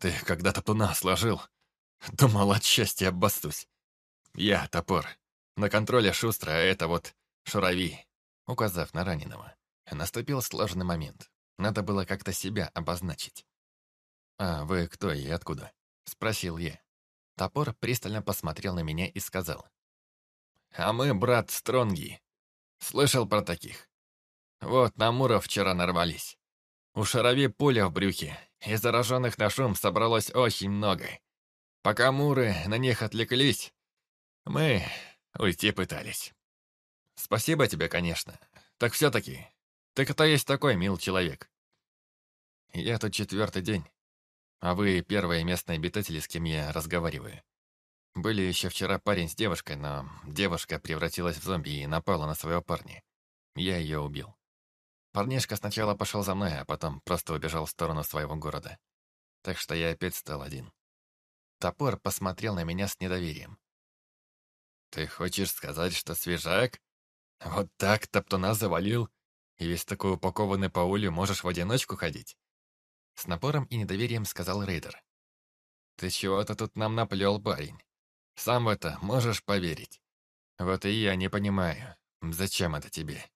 Ты когда-то туна сложил. Думал, от счастья обостусь. Я топор. На контроле шустро, а это вот шурави. Указав на раненого. Наступил сложный момент. Надо было как-то себя обозначить. «А вы кто и откуда?» — спросил я. Топор пристально посмотрел на меня и сказал. «А мы, брат, Стронги. Слышал про таких? Вот, на Муров вчера нарвались. У Шарови пуля в брюхе, и зараженных на шум собралось очень много. Пока Муры на них отвлеклись, мы уйти пытались. Спасибо тебе, конечно. Так все-таки, ты кто есть такой, мил человек? Я тут четвертый день, а вы первые местные обитатели, с кем я разговариваю. Были еще вчера парень с девушкой, но девушка превратилась в зомби и напала на своего парня. Я ее убил. Парнишка сначала пошел за мной, а потом просто убежал в сторону своего города. Так что я опять стал один. Топор посмотрел на меня с недоверием. «Ты хочешь сказать, что свежак? Вот так топтуна завалил, и весь такой упакованный по улю можешь в одиночку ходить?» С напором и недоверием сказал рейдер. «Ты чего-то тут нам наплел, парень. Сам в это можешь поверить. Вот и я не понимаю, зачем это тебе?»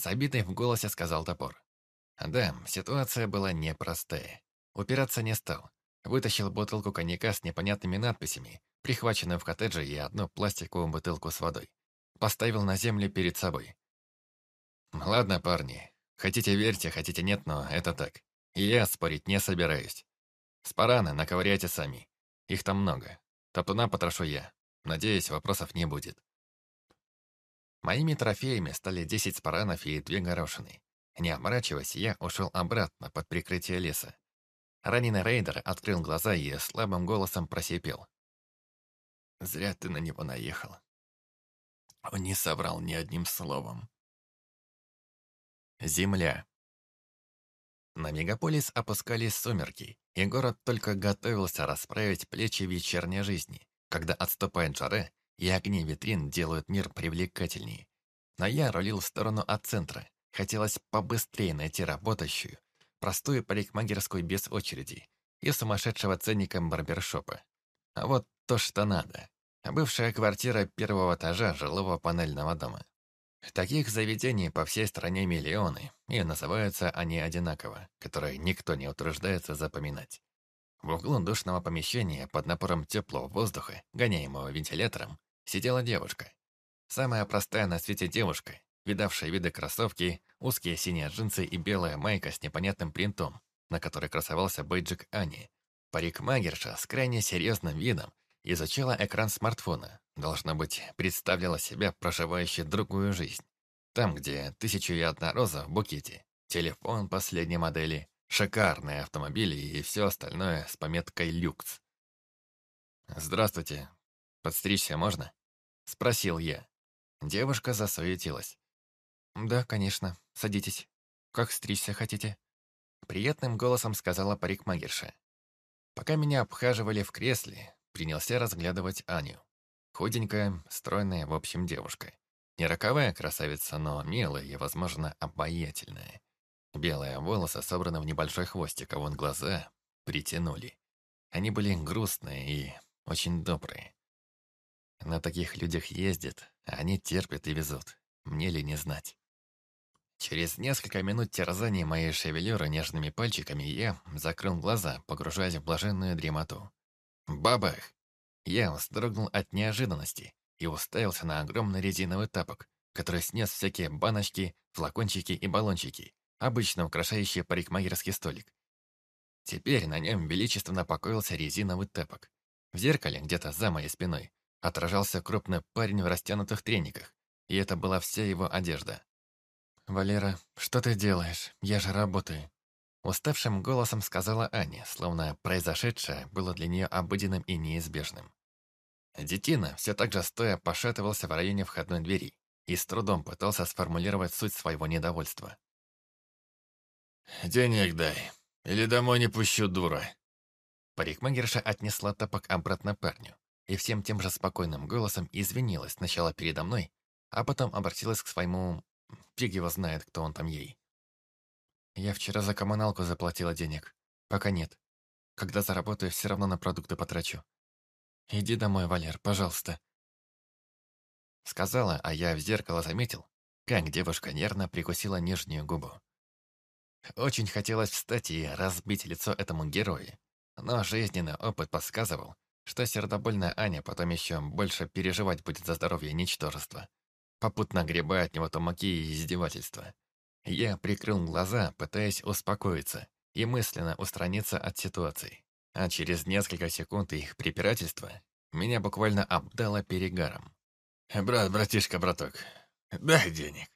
С обидой в голосе сказал топор. Да, ситуация была непростая. Упираться не стал. Вытащил бутылку коньяка с непонятными надписями, прихваченную в коттедже и одну пластиковую бутылку с водой. Поставил на землю перед собой. «Ладно, парни. Хотите верьте, хотите нет, но это так. И я спорить не собираюсь. Спараны наковыряйте сами. Их там много. Топтуна потрошу я. Надеюсь, вопросов не будет. Моими трофеями стали 10 спаранов и две горошины. Не оборачиваясь, я ушел обратно под прикрытие леса. Раненый рейдер открыл глаза и слабым голосом просипел. «Зря ты на него наехал. Он не соврал ни одним словом». Земля. На мегаполис опускались сумерки, и город только готовился расправить плечи вечерней жизни, когда отступает жаре, и огни витрин делают мир привлекательнее. Но я рулил в сторону от центра. Хотелось побыстрее найти работающую, простую парикмахерскую без очереди и сумасшедшего ценника барбершопа. А вот то, что надо. Бывшая квартира первого этажа жилого панельного дома. Таких заведений по всей стране миллионы, и называются они одинаково, которые никто не утруждается запоминать. В углу душного помещения под напором теплого воздуха, гоняемого вентилятором, сидела девушка. Самая простая на свете девушка, видавшая виды кроссовки, узкие синие джинсы и белая майка с непонятным принтом, на которой красовался бейджик Ани. Парикмагерша с крайне серьезным видом изучала экран смартфона, должно быть, представляла себя проживающей другую жизнь. Там, где тысячу и одна роза в букете, телефон последней модели, шикарные автомобили и все остальное с пометкой «люкс». «Здравствуйте. Подстричься можно?» — спросил я. Девушка засуетилась. «Да, конечно. Садитесь. Как стричься хотите?» Приятным голосом сказала парикмагерша. Пока меня обхаживали в кресле, принялся разглядывать Аню. Худенькая, стройная, в общем, девушка. Не роковая красавица, но милая и, возможно, обаятельная. Белые волосы собраны в небольшой хвостик, а вон глаза притянули. Они были грустные и очень добрые. На таких людях ездят, а они терпят и везут. Мне ли не знать. Через несколько минут терзания моей шевелюры нежными пальчиками я закрыл глаза, погружаясь в блаженную дремоту. Бабах! Я вздрогнул от неожиданности и уставился на огромный резиновый тапок, который снес всякие баночки, флакончики и баллончики, обычно украшающие парикмахерский столик. Теперь на нем величественно покоился резиновый тапок. В зеркале, где-то за моей спиной, отражался крупный парень в растянутых трениках, и это была вся его одежда. «Валера, что ты делаешь? Я же работаю». Уставшим голосом сказала Аня, словно произошедшее было для нее обыденным и неизбежным. Детина все так же стоя пошатывался в районе входной двери и с трудом пытался сформулировать суть своего недовольства. «Денег дай, или домой не пущу, дура!» Парикмахерша отнесла топок обратно парню и всем тем же спокойным голосом извинилась сначала передо мной, а потом обратилась к своему Фиг его знает, кто он там ей. Я вчера за коммуналку заплатила денег. Пока нет. Когда заработаю, все равно на продукты потрачу. Иди домой, Валер, пожалуйста. Сказала, а я в зеркало заметил, как девушка нервно прикусила нижнюю губу. Очень хотелось встать и разбить лицо этому герою, но жизненный опыт подсказывал, что сердобольная Аня потом еще больше переживать будет за здоровье ничтожества, попутно гребая от него тумаки и издевательства. Я прикрыл глаза, пытаясь успокоиться и мысленно устраниться от ситуации. А через несколько секунд их препирательства меня буквально обдало перегаром. «Брат, братишка, браток, дай денег».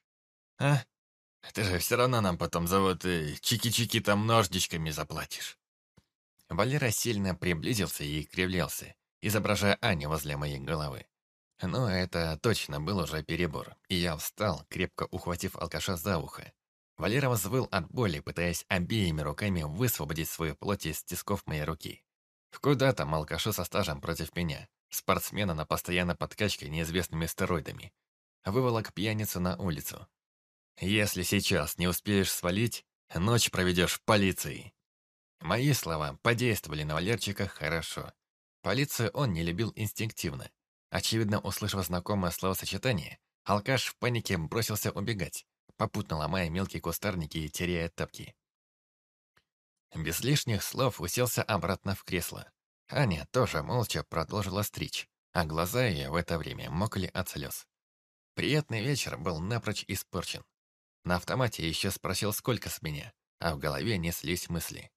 «А? Ты же все равно нам потом за вот э, чики-чики там ножничками заплатишь». Валера сильно приблизился и кривлялся, изображая Аню возле моей головы. Но это точно был уже перебор, и я встал, крепко ухватив алкаша за ухо. Валера взвыл от боли, пытаясь обеими руками высвободить свою плоть из тисков моей руки. Куда там алкашу со стажем против меня, спортсмена на постоянной подкачке неизвестными стероидами. Выволок пьяницу на улицу. Если сейчас не успеешь свалить, ночь проведешь в полиции. Мои слова подействовали на Валерчика хорошо. Полицию он не любил инстинктивно. Очевидно, услышав знакомое словосочетание, алкаш в панике бросился убегать, попутно ломая мелкие кустарники и теряя тапки. Без лишних слов уселся обратно в кресло. Аня тоже молча продолжила стричь, а глаза ее в это время мокли от слез. Приятный вечер был напрочь испорчен. На автомате еще спросил, сколько с меня, а в голове неслись мысли.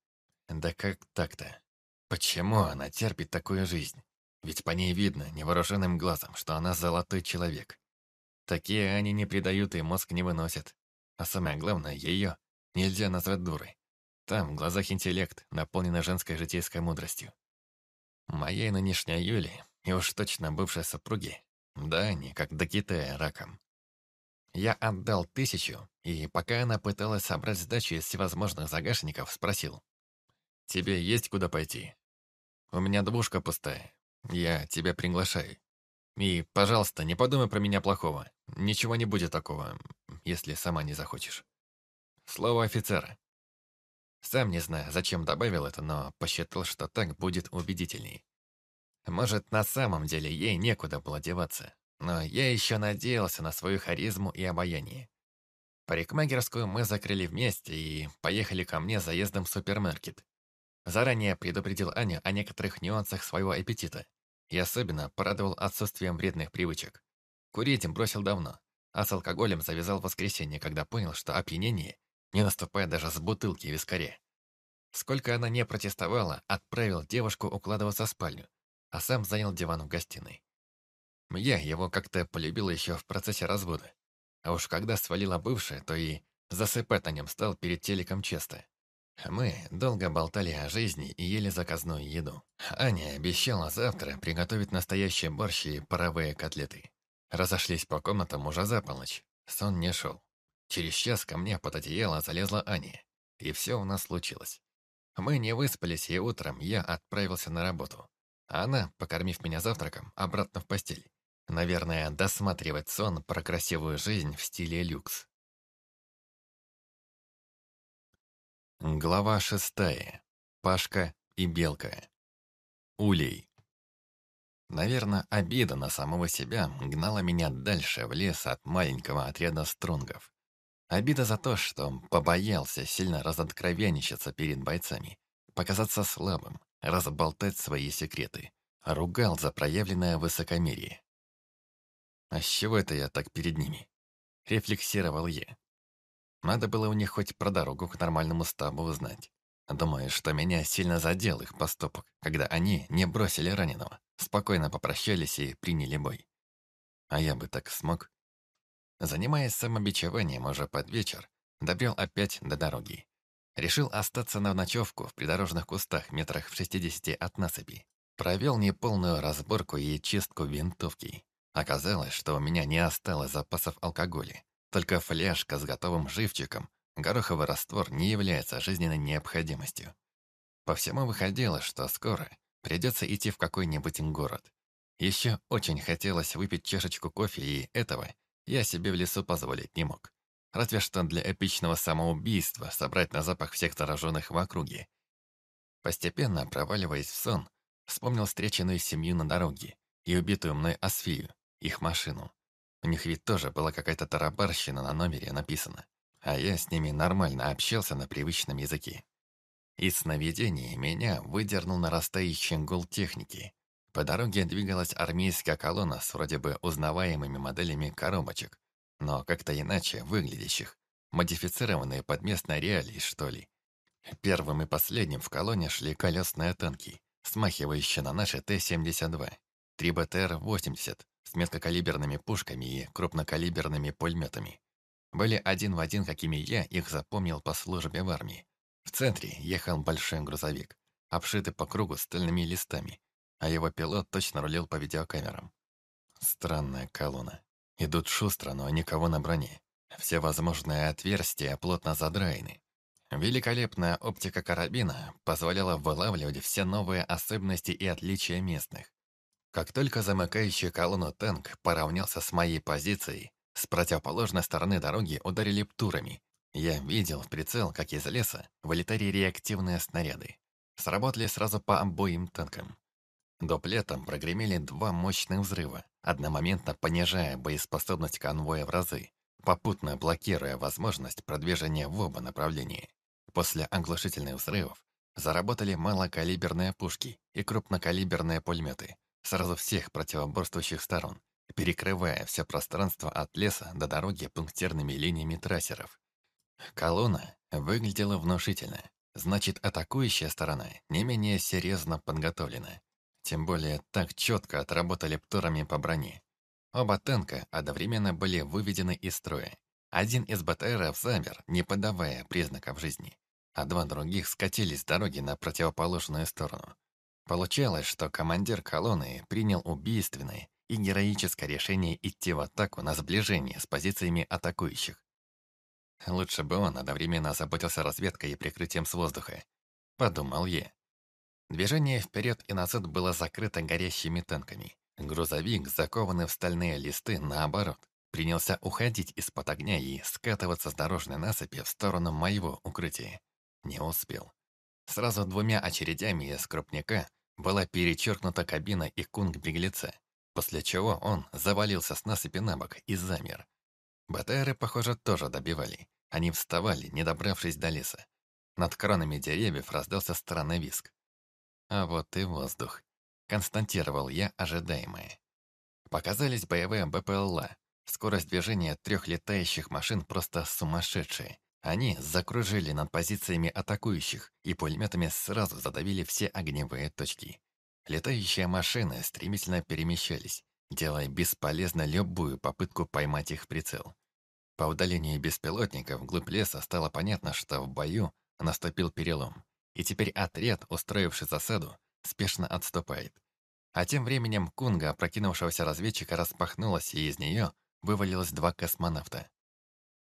Да как так-то? Почему она терпит такую жизнь? Ведь по ней видно невооруженным глазом, что она золотой человек. Такие они не предают и мозг не выносят. А самое главное, ее нельзя назвать дурой. Там в глазах интеллект, наполненный женской житейской мудростью. Моей нынешней Юли, и уж точно бывшей супруги, да они как до Китая раком. Я отдал тысячу, и пока она пыталась собрать сдачу из всевозможных загашников, спросил. «Тебе есть куда пойти? У меня двушка пустая. Я тебя приглашаю. И, пожалуйста, не подумай про меня плохого. Ничего не будет такого, если сама не захочешь. Слово офицера. Сам не знаю, зачем добавил это, но посчитал, что так будет убедительней. Может, на самом деле ей некуда было деваться, но я еще надеялся на свою харизму и обаяние. Парикмахерскую мы закрыли вместе и поехали ко мне заездом в супермаркет. Заранее предупредил Аню о некоторых нюансах своего аппетита и особенно порадовал отсутствием вредных привычек. Курить им бросил давно, а с алкоголем завязал в воскресенье, когда понял, что опьянение не наступает даже с бутылки вискаря. Сколько она не протестовала, отправил девушку укладываться в спальню, а сам занял диван в гостиной. Я его как-то полюбил еще в процессе развода. А уж когда свалила бывшая, то и засыпать на нем стал перед телеком часто. Мы долго болтали о жизни и ели заказную еду. Аня обещала завтра приготовить настоящие борщ и паровые котлеты. Разошлись по комнатам уже за полночь. Сон не шел. Через час ко мне под одеяло залезла Аня. И все у нас случилось. Мы не выспались, и утром я отправился на работу. Она, покормив меня завтраком, обратно в постель. Наверное, досматривать сон про красивую жизнь в стиле люкс. Глава шестая. Пашка и Белка. Улей. Наверное, обида на самого себя гнала меня дальше в лес от маленького отряда струнгов. Обида за то, что побоялся сильно разоткровенничаться перед бойцами, показаться слабым, разболтать свои секреты. Ругал за проявленное высокомерие. А с чего это я так перед ними? Рефлексировал я. Надо было у них хоть про дорогу к нормальному стабу узнать. Думаю, что меня сильно задел их поступок, когда они не бросили раненого, спокойно попрощались и приняли бой. А я бы так смог. Занимаясь самобичеванием уже под вечер, добрел опять до дороги. Решил остаться на ночевку в придорожных кустах метрах в 60 от насыпи. Провел неполную разборку и чистку винтовки. Оказалось, что у меня не осталось запасов алкоголя, только фляжка с готовым живчиком, гороховый раствор не является жизненной необходимостью. По всему выходило, что скоро придется идти в какой-нибудь город. Еще очень хотелось выпить чашечку кофе, и этого я себе в лесу позволить не мог. Разве что для эпичного самоубийства собрать на запах всех зараженных в округе. Постепенно, проваливаясь в сон, вспомнил встреченную семью на дороге и убитую мной Асфию, их машину. У них ведь тоже была какая-то тарабарщина на номере написана, а я с ними нормально общался на привычном языке. Из сновидений меня выдернул нарастающий гул техники. По дороге двигалась армейская колонна с вроде бы узнаваемыми моделями коробочек, но как-то иначе выглядящих, модифицированные под местные реалии, что ли. Первым и последним в колонне шли колесные танки, смахивающие на наши Т-72, 3 БТР-80 с мелкокалиберными пушками и крупнокалиберными пулеметами. Были один в один, какими я их запомнил по службе в армии. В центре ехал большой грузовик, обшитый по кругу стальными листами, а его пилот точно рулил по видеокамерам. Странная колонна. Идут шустро, но никого на броне. Все возможные отверстия плотно задраены. Великолепная оптика карабина позволяла вылавливать все новые особенности и отличия местных. Как только замыкающий колонну танк поравнялся с моей позицией, с противоположной стороны дороги ударили птурами. Я видел в прицел, как из леса вылетали реактивные снаряды. Сработали сразу по обоим танкам. Доплетом прогремели два мощных взрыва, одномоментно понижая боеспособность конвоя в разы, попутно блокируя возможность продвижения в оба направления. После оглушительных взрывов заработали малокалиберные пушки и крупнокалиберные пулеметы сразу всех противоборствующих сторон, перекрывая все пространство от леса до дороги пунктирными линиями трассеров. Колонна выглядела внушительно, значит, атакующая сторона не менее серьезно подготовлена. Тем более так четко отработали птурами по броне. Оба танка одновременно были выведены из строя. Один из БТРов замер, не подавая признаков жизни, а два других скатились с дороги на противоположную сторону. Получалось, что командир колонны принял убийственное и героическое решение идти в атаку на сближение с позициями атакующих. Лучше бы он одновременно озаботился разведкой и прикрытием с воздуха. Подумал я. Движение вперед и назад было закрыто горящими танками. Грузовик, закованный в стальные листы, наоборот, принялся уходить из-под огня и скатываться с дорожной насыпи в сторону моего укрытия. Не успел. Сразу двумя очередями из крупняка была перечеркнута кабина и кунг-беглеца, после чего он завалился с насыпи на бок и замер. БТРы, похоже, тоже добивали. Они вставали, не добравшись до леса. Над кронами деревьев раздался странный виск. А вот и воздух. Константировал я ожидаемое. Показались боевые БПЛА. Скорость движения трех летающих машин просто сумасшедшая. Они закружили над позициями атакующих и пулеметами сразу задавили все огневые точки. Летающие машины стремительно перемещались, делая бесполезно любую попытку поймать их в прицел. По удалению беспилотников вглубь леса стало понятно, что в бою наступил перелом и теперь отряд, устроивший засаду, спешно отступает. А тем временем кунга, опрокинувшегося разведчика, распахнулась, и из нее вывалилось два космонавта.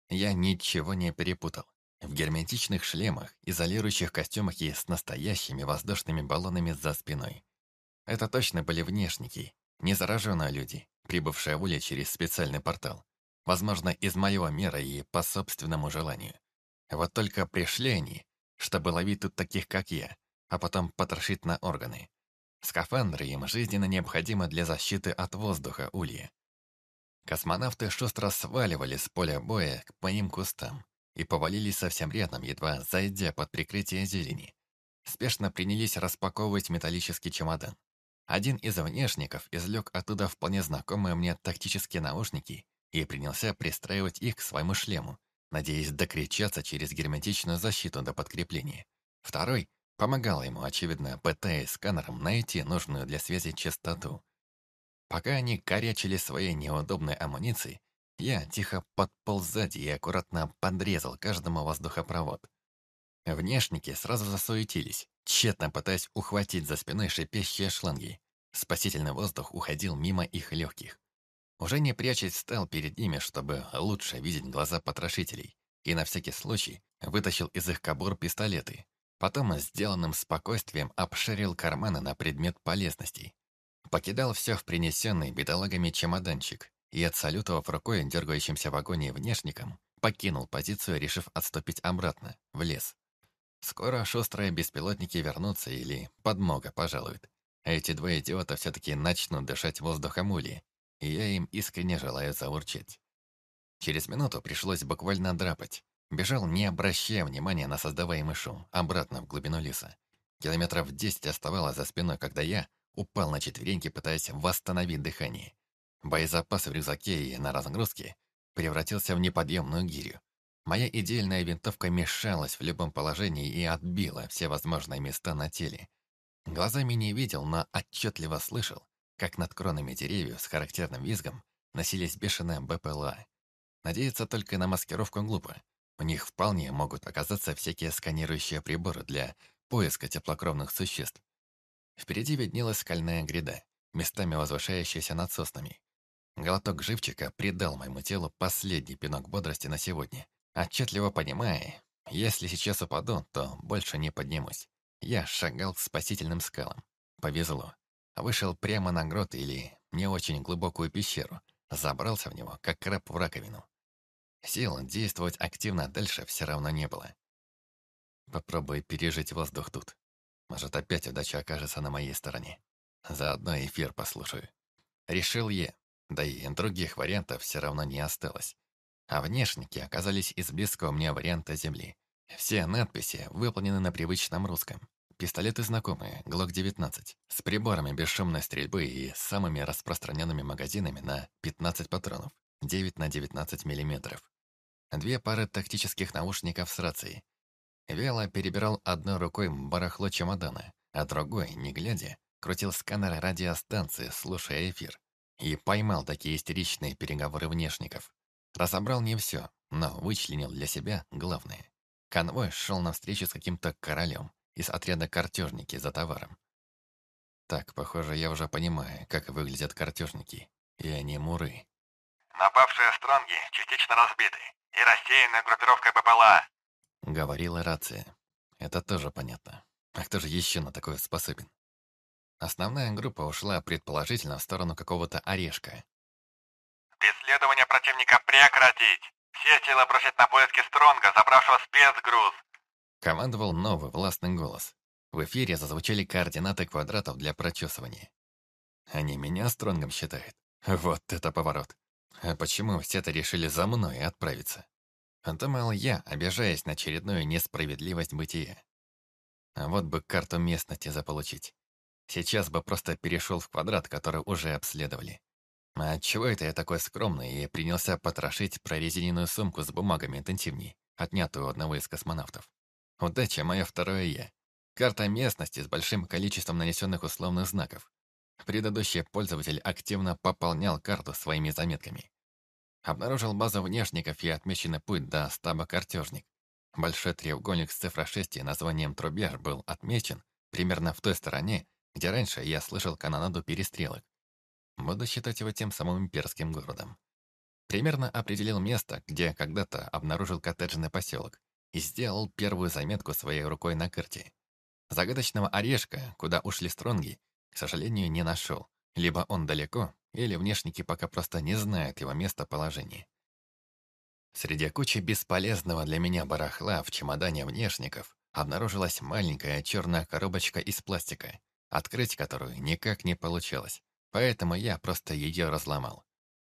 Я ничего не перепутал. В герметичных шлемах, изолирующих костюмах и с настоящими воздушными баллонами за спиной. Это точно были внешники, не зараженные люди, прибывшие в Уле через специальный портал. Возможно, из моего мира и по собственному желанию. Вот только пришли они чтобы ловить тут таких, как я, а потом потрошить на органы. Скафандры им жизненно необходимы для защиты от воздуха улья. Космонавты шустро сваливали с поля боя к моим кустам и повалились совсем рядом, едва зайдя под прикрытие зелени. Спешно принялись распаковывать металлический чемодан. Один из внешников извлек оттуда вполне знакомые мне тактические наушники и принялся пристраивать их к своему шлему, надеясь докричаться через герметичную защиту до подкрепления. Второй помогал ему, очевидно, пытаясь сканером найти нужную для связи частоту. Пока они корячили своей неудобной амуницией, я тихо подполз сзади и аккуратно подрезал каждому воздухопровод. Внешники сразу засуетились, тщетно пытаясь ухватить за спиной шипящие шланги. Спасительный воздух уходил мимо их легких. Уже не прячась встал перед ними, чтобы лучше видеть глаза потрошителей, и на всякий случай вытащил из их кобур пистолеты. Потом сделанным спокойствием обширил карманы на предмет полезностей. Покидал все в принесенный бедолагами чемоданчик и, отсалютовав рукой дергающимся в вагоне внешником, покинул позицию, решив отступить обратно, в лес. Скоро шустрые беспилотники вернутся или подмога пожалует. Эти два идиота все-таки начнут дышать воздухом ули, и я им искренне желаю заурчать. Через минуту пришлось буквально драпать. Бежал, не обращая внимания на создаваемый шум, обратно в глубину леса. Километров десять оставалось за спиной, когда я упал на четвереньки, пытаясь восстановить дыхание. Боезапас в рюкзаке и на разгрузке превратился в неподъемную гирю. Моя идеальная винтовка мешалась в любом положении и отбила все возможные места на теле. Глазами не видел, но отчетливо слышал, как над кронами деревьев с характерным визгом носились бешеные БПЛА. Надеяться только на маскировку глупо. У них вполне могут оказаться всякие сканирующие приборы для поиска теплокровных существ. Впереди виднелась скальная гряда, местами возвышающаяся над соснами. Глоток живчика придал моему телу последний пинок бодрости на сегодня. Отчетливо понимая, если сейчас упаду, то больше не поднимусь. Я шагал к спасительным скалам. Повезло. Вышел прямо на грот или не очень глубокую пещеру. Забрался в него, как краб в раковину. Сил действовать активно дальше все равно не было. Попробуй пережить воздух тут. Может, опять удача окажется на моей стороне. Заодно эфир послушаю. Решил я, да и других вариантов все равно не осталось. А внешники оказались из близкого мне варианта Земли. Все надписи выполнены на привычном русском. Пистолеты знакомые, ГЛОК-19, с приборами бесшумной стрельбы и самыми распространенными магазинами на 15 патронов, 9 на 19 мм. Две пары тактических наушников с рацией. Вяло перебирал одной рукой барахло чемодана, а другой, не глядя, крутил сканер радиостанции, слушая эфир. И поймал такие истеричные переговоры внешников. Разобрал не все, но вычленил для себя главное. Конвой шел навстречу с каким-то королем из отряда картежники за товаром. Так, похоже, я уже понимаю, как выглядят картежники. И они муры. «Напавшие стронги частично разбиты и рассеяна группировка БПЛА», — говорила рация. Это тоже понятно. А кто же еще на такое способен? Основная группа ушла предположительно в сторону какого-то орешка. «Преследование противника прекратить! Все силы бросить на поиски Стронга, забравшего спецгруз!» Командовал новый властный голос. В эфире зазвучали координаты квадратов для прочесывания. Они меня Стронгом считают. Вот это поворот. А почему все-то решили за мной отправиться? Думал я, обижаясь на очередную несправедливость бытия. А вот бы карту местности заполучить. Сейчас бы просто перешел в квадрат, который уже обследовали. А отчего это я такой скромный и принялся потрошить прорезиненную сумку с бумагами интенсивней, отнятую у одного из космонавтов? Удача моя второе «я». Карта местности с большим количеством нанесенных условных знаков. Предыдущий пользователь активно пополнял карту своими заметками. Обнаружил базу внешников и отмеченный путь до стаба «Картежник». Большой треугольник с цифрой 6 и названием «Трубеж» был отмечен примерно в той стороне, где раньше я слышал канонаду перестрелок. Буду считать его тем самым имперским городом. Примерно определил место, где когда-то обнаружил коттеджный поселок, и сделал первую заметку своей рукой на карте. Загадочного орешка, куда ушли стронги, к сожалению, не нашел. Либо он далеко, или внешники пока просто не знают его местоположения. Среди кучи бесполезного для меня барахла в чемодане внешников обнаружилась маленькая черная коробочка из пластика, открыть которую никак не получилось, поэтому я просто ее разломал.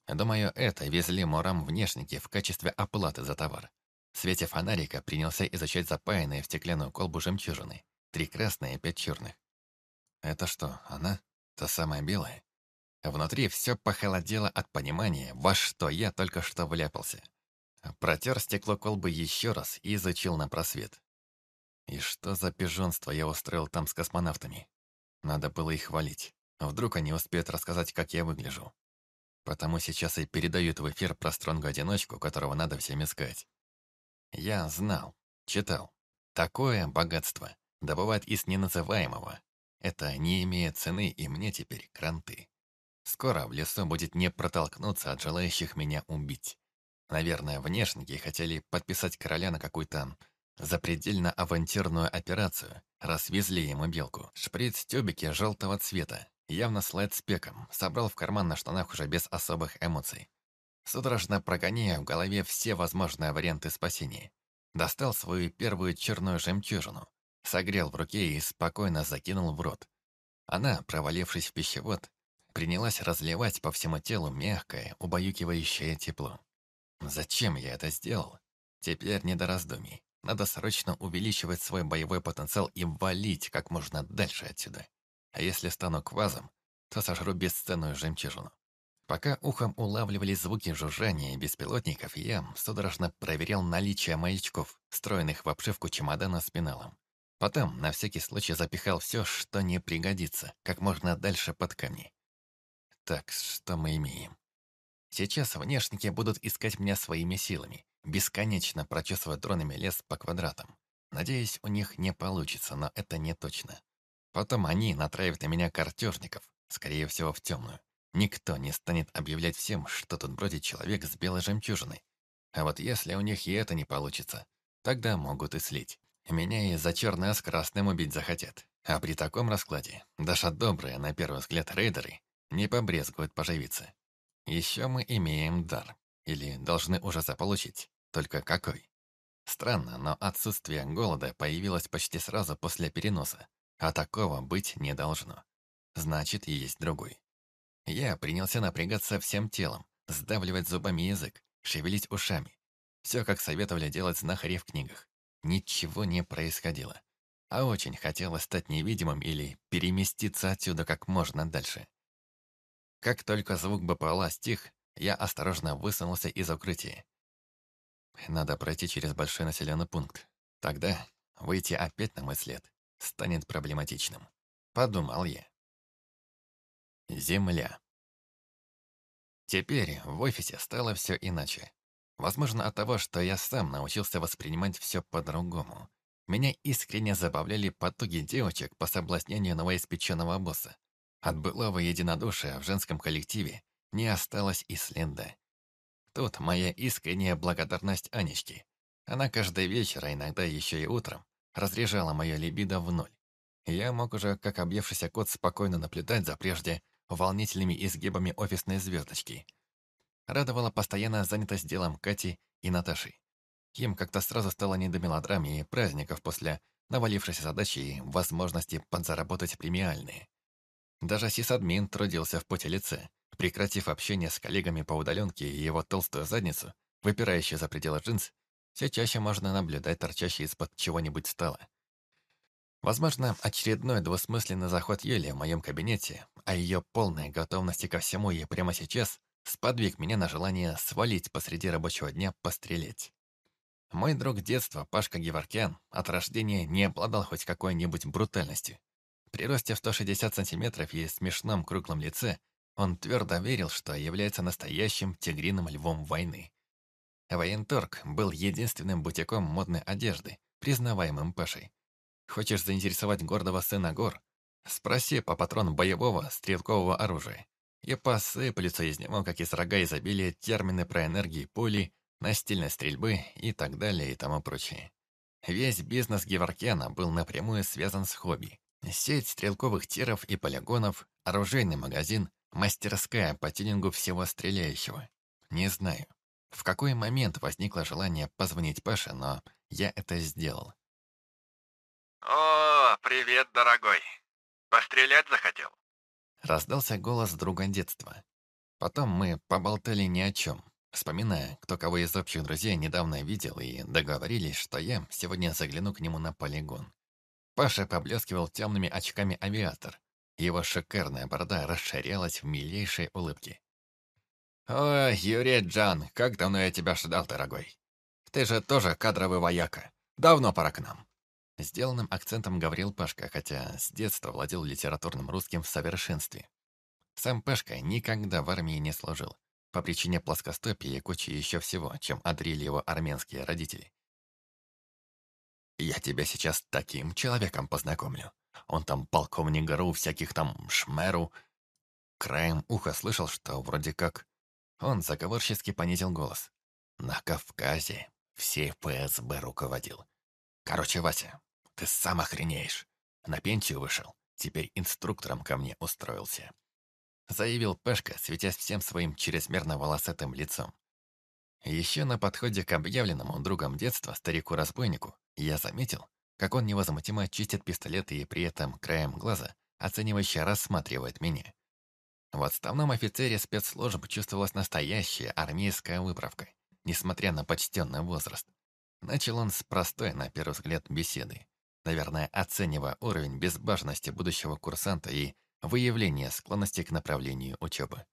Думаю, это везли морам внешники в качестве оплаты за товар. В свете фонарика принялся изучать запаянные в стеклянную колбу жемчужины. Три красные и пять черных. Это что, она? Та самая белая? Внутри все похолодело от понимания, во что я только что вляпался. Протер стекло колбы еще раз и изучил на просвет. И что за пижонство я устроил там с космонавтами? Надо было их хвалить. Вдруг они успеют рассказать, как я выгляжу. Потому сейчас и передают в эфир про Стронга-одиночку, которого надо всем искать. Я знал, читал. Такое богатство добывают из неназываемого. Это не имеет цены, и мне теперь кранты. Скоро в лесу будет не протолкнуться от желающих меня убить. Наверное, внешники хотели подписать короля на какую-то запредельно авантюрную операцию, Развезли ему белку. Шприц-тюбики желтого цвета, явно слайд с пеком, собрал в карман на штанах уже без особых эмоций. Судорожно прогоняя в голове все возможные варианты спасения. Достал свою первую черную жемчужину, согрел в руке и спокойно закинул в рот. Она, провалившись в пищевод, принялась разливать по всему телу мягкое, убаюкивающее тепло. Зачем я это сделал? Теперь не до раздумий. Надо срочно увеличивать свой боевой потенциал и валить как можно дальше отсюда. А если стану квазом, то сожру бесценную жемчужину. Пока ухом улавливали звуки жужжания беспилотников, я судорожно проверял наличие маячков, встроенных в обшивку чемодана с пеналом. Потом, на всякий случай, запихал все, что не пригодится, как можно дальше под камни. Так, что мы имеем? Сейчас внешники будут искать меня своими силами, бесконечно прочесывая дронами лес по квадратам. Надеюсь, у них не получится, но это не точно. Потом они натравят на меня картежников, скорее всего, в темную. Никто не станет объявлять всем, что тут бродит человек с белой жемчужиной. А вот если у них и это не получится, тогда могут и слить. Меня и за черное с красным убить захотят. А при таком раскладе, даже добрые, на первый взгляд, рейдеры не побрезгуют поживиться. Еще мы имеем дар. Или должны уже заполучить. Только какой? Странно, но отсутствие голода появилось почти сразу после переноса. А такого быть не должно. Значит, есть другой. Я принялся напрягаться всем телом, сдавливать зубами язык, шевелить ушами. Все, как советовали делать знахари в книгах. Ничего не происходило. А очень хотелось стать невидимым или переместиться отсюда как можно дальше. Как только звук БПЛА стих, я осторожно высунулся из укрытия. Надо пройти через большой населенный пункт. Тогда выйти опять на мой след станет проблематичным. Подумал я. Земля. Теперь в офисе стало все иначе. Возможно, от того, что я сам научился воспринимать все по-другому. Меня искренне забавляли потуги девочек по соблазнению новоиспеченного босса. От былого единодушия в женском коллективе не осталось и следа. Тут моя искренняя благодарность Анечке. Она каждый вечер, а иногда еще и утром, разряжала мое либидо в ноль. Я мог уже, как объевшийся кот, спокойно наблюдать за прежде волнительными изгибами офисной звездочки. Радовала постоянная занятость делом Кати и Наташи. Им как-то сразу стало не до мелодрам и праздников после навалившейся задачи и возможности подзаработать премиальные. Даже сисадмин трудился в поте лице, прекратив общение с коллегами по удаленке и его толстую задницу, выпирающую за пределы джинс, все чаще можно наблюдать торчащий из-под чего-нибудь стола. Возможно, очередной двусмысленный заход Юли в моем кабинете, а ее полная готовность ко всему ей прямо сейчас, сподвиг меня на желание свалить посреди рабочего дня пострелять. Мой друг детства, Пашка Геворкян, от рождения не обладал хоть какой-нибудь брутальностью. При росте в 160 сантиметров и смешном круглом лице он твердо верил, что является настоящим тигриным львом войны. Военторг был единственным бутиком модной одежды, признаваемым Пашей. Хочешь заинтересовать гордого сына гор? Спроси по патрону боевого стрелкового оружия. И посыплются из него, как из рога изобилия, термины про энергии пули, настильной стрельбы и так далее и тому прочее. Весь бизнес Геворкена был напрямую связан с хобби. Сеть стрелковых тиров и полигонов, оружейный магазин, мастерская по тюнингу всего стреляющего. Не знаю, в какой момент возникло желание позвонить Паше, но я это сделал. «О, привет, дорогой! Пострелять захотел?» Раздался голос друга детства. Потом мы поболтали ни о чем, вспоминая, кто кого из общих друзей недавно видел, и договорились, что я сегодня загляну к нему на полигон. Паша поблескивал темными очками авиатор. Его шикарная борода расширялась в милейшей улыбке. «О, Юрий Джан, как давно я тебя ждал, дорогой! Ты же тоже кадровый вояка. Давно пора к нам!» Сделанным акцентом говорил Пашка, хотя с детства владел литературным русским в совершенстве. Сам Пашка никогда в армии не служил, по причине плоскостопия и кучи еще всего, чем одрили его армянские родители. «Я тебя сейчас таким человеком познакомлю. Он там полковник ГРУ, всяких там шмеру». Краем уха слышал, что вроде как... Он заговорчески понизил голос. «На Кавказе все ФСБ руководил. Короче, Вася, ты сам охренеешь. На пенсию вышел, теперь инструктором ко мне устроился. Заявил Пешка, светясь всем своим чрезмерно волосатым лицом. Еще на подходе к объявленному другом детства старику-разбойнику я заметил, как он невозмутимо чистит пистолет и при этом краем глаза оценивающе рассматривает меня. В отставном офицере спецслужб чувствовалась настоящая армейская выправка, несмотря на почтенный возраст. Начал он с простой, на первый взгляд, беседы, наверное, оценивая уровень безбажности будущего курсанта и выявление склонности к направлению учебы.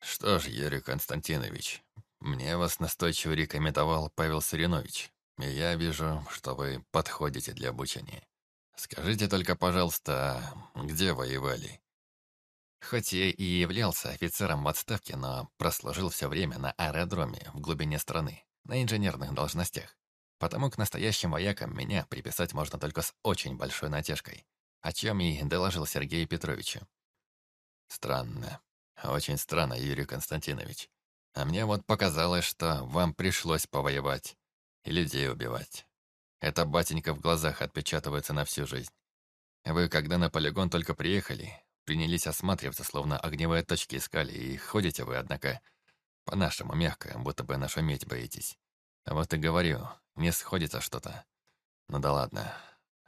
«Что ж, Юрий Константинович, мне вас настойчиво рекомендовал Павел Сыринович, и я вижу, что вы подходите для обучения. Скажите только, пожалуйста, где воевали?» Хоть я и являлся офицером в отставке, но прослужил все время на аэродроме в глубине страны, на инженерных должностях. Потому к настоящим воякам меня приписать можно только с очень большой натяжкой, о чем и доложил Сергею Петровичу. Странно. Очень странно, Юрий Константинович. А мне вот показалось, что вам пришлось повоевать и людей убивать. Это батенька в глазах отпечатывается на всю жизнь. Вы, когда на полигон только приехали, Принялись осматриваться, словно огневые точки искали, и ходите вы, однако, по-нашему мягко, будто бы нашуметь боитесь. А вот и говорю, не сходится что-то. Ну да ладно.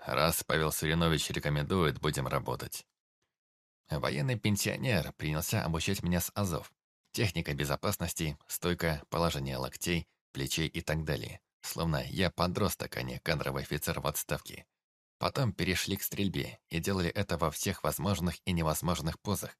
Раз Павел Суринович рекомендует, будем работать. Военный пенсионер принялся обучать меня с азов. Техника безопасности, стойка, положение локтей, плечей и так далее. Словно я подросток, а не кадровый офицер в отставке. Потом перешли к стрельбе и делали это во всех возможных и невозможных позах,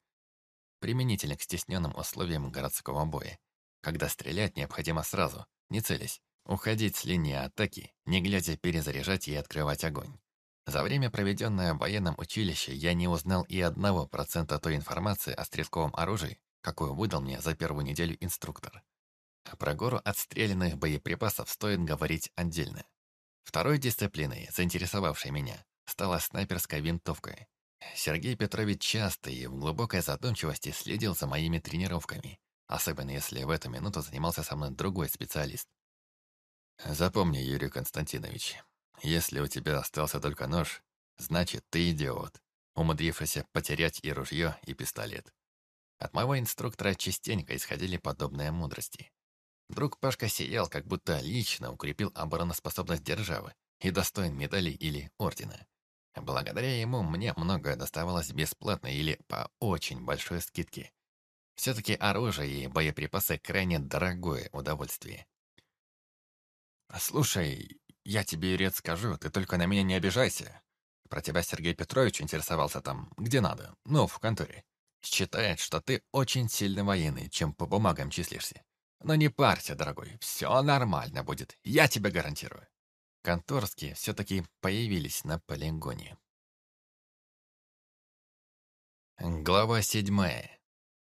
применительно к стесненным условиям городского боя, когда стрелять необходимо сразу, не целясь, уходить с линии атаки, не глядя перезаряжать и открывать огонь. За время, проведенное в военном училище, я не узнал и одного процента той информации о стрелковом оружии, какую выдал мне за первую неделю инструктор. А про гору отстрелянных боеприпасов стоит говорить отдельно. Второй дисциплиной, заинтересовавшей меня, стала снайперская винтовка. Сергей Петрович часто и в глубокой задумчивости следил за моими тренировками, особенно если в эту минуту занимался со мной другой специалист. Запомни, Юрий Константинович, если у тебя остался только нож, значит, ты идиот, умудрившийся потерять и ружье, и пистолет. От моего инструктора частенько исходили подобные мудрости. Друг Пашка сиял, как будто лично укрепил обороноспособность державы и достоин медали или ордена. Благодаря ему мне многое доставалось бесплатно или по очень большой скидке. Все-таки оружие и боеприпасы крайне дорогое удовольствие. «Слушай, я тебе, Ирет, скажу, ты только на меня не обижайся. Про тебя Сергей Петрович интересовался там, где надо, ну, в конторе. Считает, что ты очень сильный военный, чем по бумагам числишься. Но не парься, дорогой, все нормально будет, я тебе гарантирую. Конторские все-таки появились на полигоне. Глава седьмая.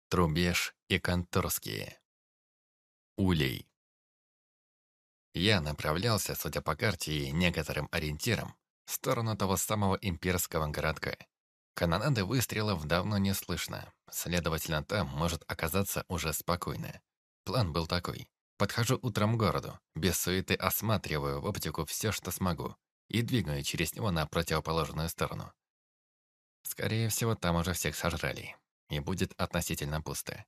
Трубеж и конторские. Улей. Я направлялся, судя по карте и некоторым ориентирам, в сторону того самого имперского городка. Канонады выстрелов давно не слышно, следовательно, там может оказаться уже спокойно. План был такой. Подхожу утром к городу, без суеты осматриваю в оптику все, что смогу, и двигаю через него на противоположную сторону. Скорее всего, там уже всех сожрали, и будет относительно пусто.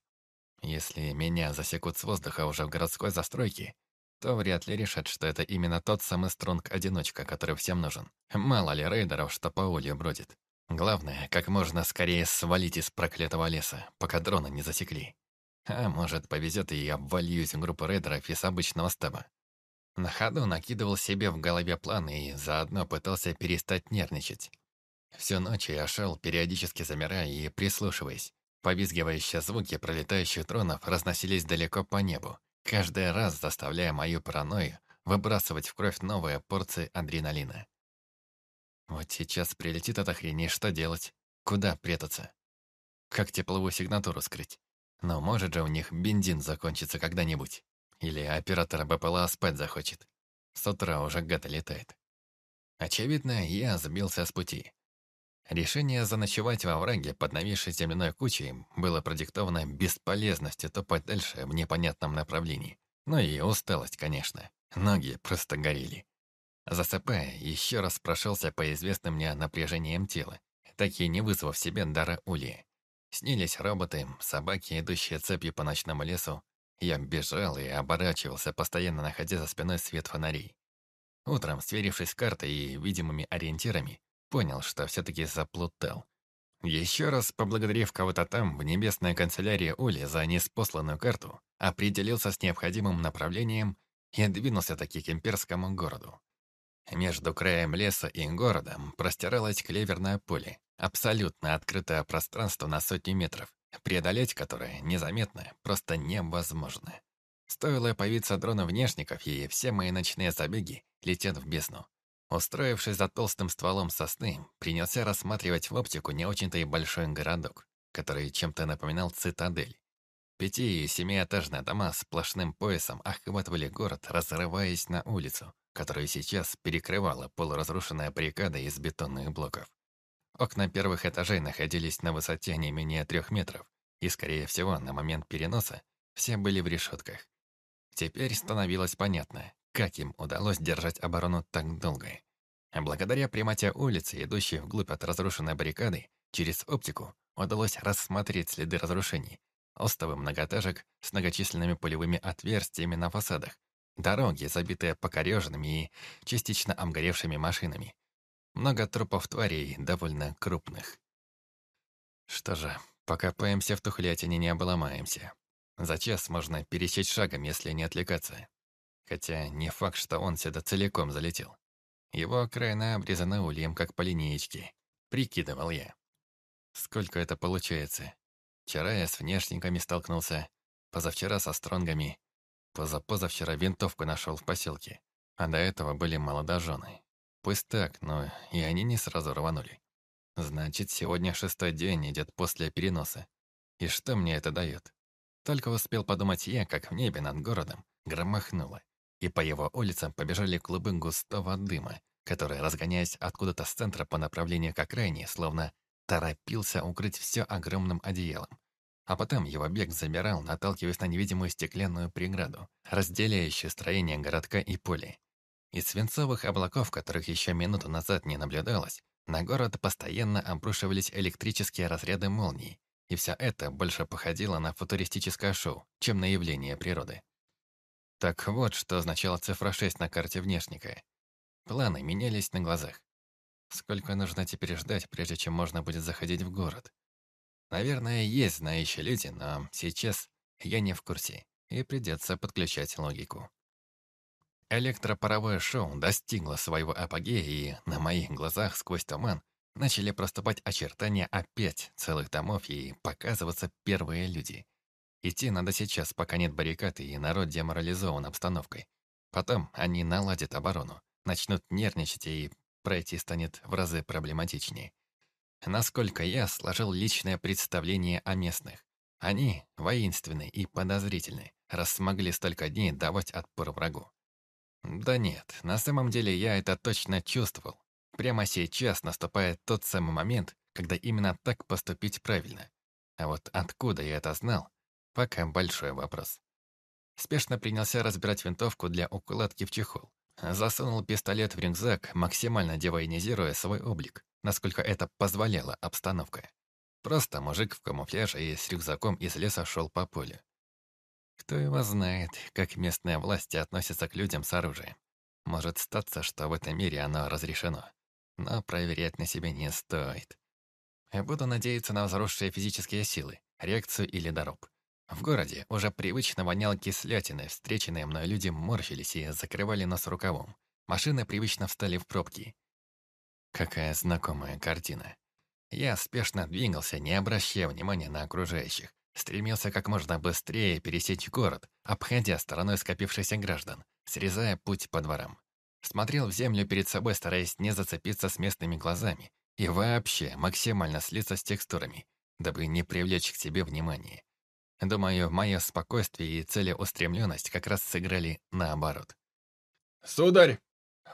Если меня засекут с воздуха уже в городской застройке, то вряд ли решат, что это именно тот самый Стронг-одиночка, который всем нужен. Мало ли рейдеров, что по улью бродит. Главное, как можно скорее свалить из проклятого леса, пока дроны не засекли. А может, повезет и обвальюсь в группу рейдеров из обычного стаба. На ходу накидывал себе в голове планы и заодно пытался перестать нервничать. Всю ночь я шел, периодически замирая и прислушиваясь. Повизгивающие звуки пролетающих дронов разносились далеко по небу, каждый раз заставляя мою паранойю выбрасывать в кровь новые порции адреналина. Вот сейчас прилетит эта хрень, и что делать? Куда прятаться? Как тепловую сигнатуру скрыть? Но может же у них бензин закончится когда-нибудь. Или оператор БПЛА спать захочет. С утра уже гад летает. Очевидно, я сбился с пути. Решение заночевать во враге под нависшей земляной кучей было продиктовано бесполезностью топать дальше в непонятном направлении. Ну и усталость, конечно. Ноги просто горели. Засыпая, еще раз прошелся по известным мне напряжениям тела, так и не вызвав себе дара улья. Снились роботы, собаки, идущие цепью по ночному лесу, Я бежал и оборачивался, постоянно находя за спиной свет фонарей. Утром, сверившись с картой и видимыми ориентирами, понял, что все-таки заплутал. Еще раз поблагодарив кого-то там, в небесной канцелярии Оли за неспосланную карту, определился с необходимым направлением и двинулся таки к имперскому городу. Между краем леса и городом простиралось клеверное поле, абсолютно открытое пространство на сотни метров, преодолеть которое незаметно просто невозможно. Стоило появиться дрона внешников, и все мои ночные забеги летят в бездну. Устроившись за толстым стволом сосны, принялся рассматривать в оптику не очень-то и большой городок, который чем-то напоминал цитадель. Пяти- и семиэтажные дома сплошным поясом охватывали город, разрываясь на улицу, которую сейчас перекрывала полуразрушенная баррикада из бетонных блоков. Окна первых этажей находились на высоте не менее трех метров, и, скорее всего, на момент переноса все были в решетках. Теперь становилось понятно, как им удалось держать оборону так долго? Благодаря прямоте улицы, идущей вглубь от разрушенной баррикады, через оптику удалось рассмотреть следы разрушений. Остовы многоэтажек с многочисленными пулевыми отверстиями на фасадах, дороги, забитые покореженными и частично обгоревшими машинами. Много трупов тварей, довольно крупных. Что же, покопаемся в тухлятине, не обломаемся. За час можно пересечь шагом, если не отвлекаться. Хотя не факт, что он сюда целиком залетел. Его окраина обрезана ульем, как по линеечке. Прикидывал я. Сколько это получается? Вчера я с внешниками столкнулся, позавчера со стронгами, позапозавчера винтовку нашел в поселке, а до этого были молодожены. Пусть так, но и они не сразу рванули. Значит, сегодня шестой день идет после переноса. И что мне это дает? Только успел подумать я, как в небе над городом громохнуло и по его улицам побежали клубы густого дыма, который, разгоняясь откуда-то с центра по направлению к окраине, словно торопился укрыть все огромным одеялом. А потом его бег замирал, наталкиваясь на невидимую стеклянную преграду, разделяющую строение городка и поле. Из свинцовых облаков, которых еще минуту назад не наблюдалось, на город постоянно обрушивались электрические разряды молний, и все это больше походило на футуристическое шоу, чем на явление природы. Так вот, что означала цифра 6 на карте внешника. Планы менялись на глазах. Сколько нужно теперь ждать, прежде чем можно будет заходить в город? Наверное, есть знающие люди, но сейчас я не в курсе, и придется подключать логику. Электропаровое шоу достигло своего апогея, и на моих глазах сквозь туман начали проступать очертания опять целых домов и показываться первые люди. Идти надо сейчас, пока нет баррикад и народ деморализован обстановкой. Потом они наладят оборону, начнут нервничать и пройти станет в разы проблематичнее. Насколько я сложил личное представление о местных. Они воинственны и подозрительны, раз смогли столько дней давать отпор врагу. Да нет, на самом деле я это точно чувствовал. Прямо сейчас наступает тот самый момент, когда именно так поступить правильно. А вот откуда я это знал, Пока большой вопрос. Спешно принялся разбирать винтовку для укладки в чехол. Засунул пистолет в рюкзак, максимально девоинизируя свой облик, насколько это позволяла обстановка. Просто мужик в камуфляже и с рюкзаком из леса шел по полю. Кто его знает, как местные власти относятся к людям с оружием. Может статься, что в этом мире оно разрешено. Но проверять на себе не стоит. Буду надеяться на возросшие физические силы, реакцию или дорог. В городе уже привычно воняло кислятиной, встреченные мной люди морщились и закрывали нос рукавом. Машины привычно встали в пробки. Какая знакомая картина. Я спешно двигался, не обращая внимания на окружающих. Стремился как можно быстрее пересечь город, обходя стороной скопившихся граждан, срезая путь по дворам. Смотрел в землю перед собой, стараясь не зацепиться с местными глазами и вообще максимально слиться с текстурами, дабы не привлечь к себе внимание. Думаю, мое спокойствие и целеустремленность как раз сыграли наоборот. «Сударь,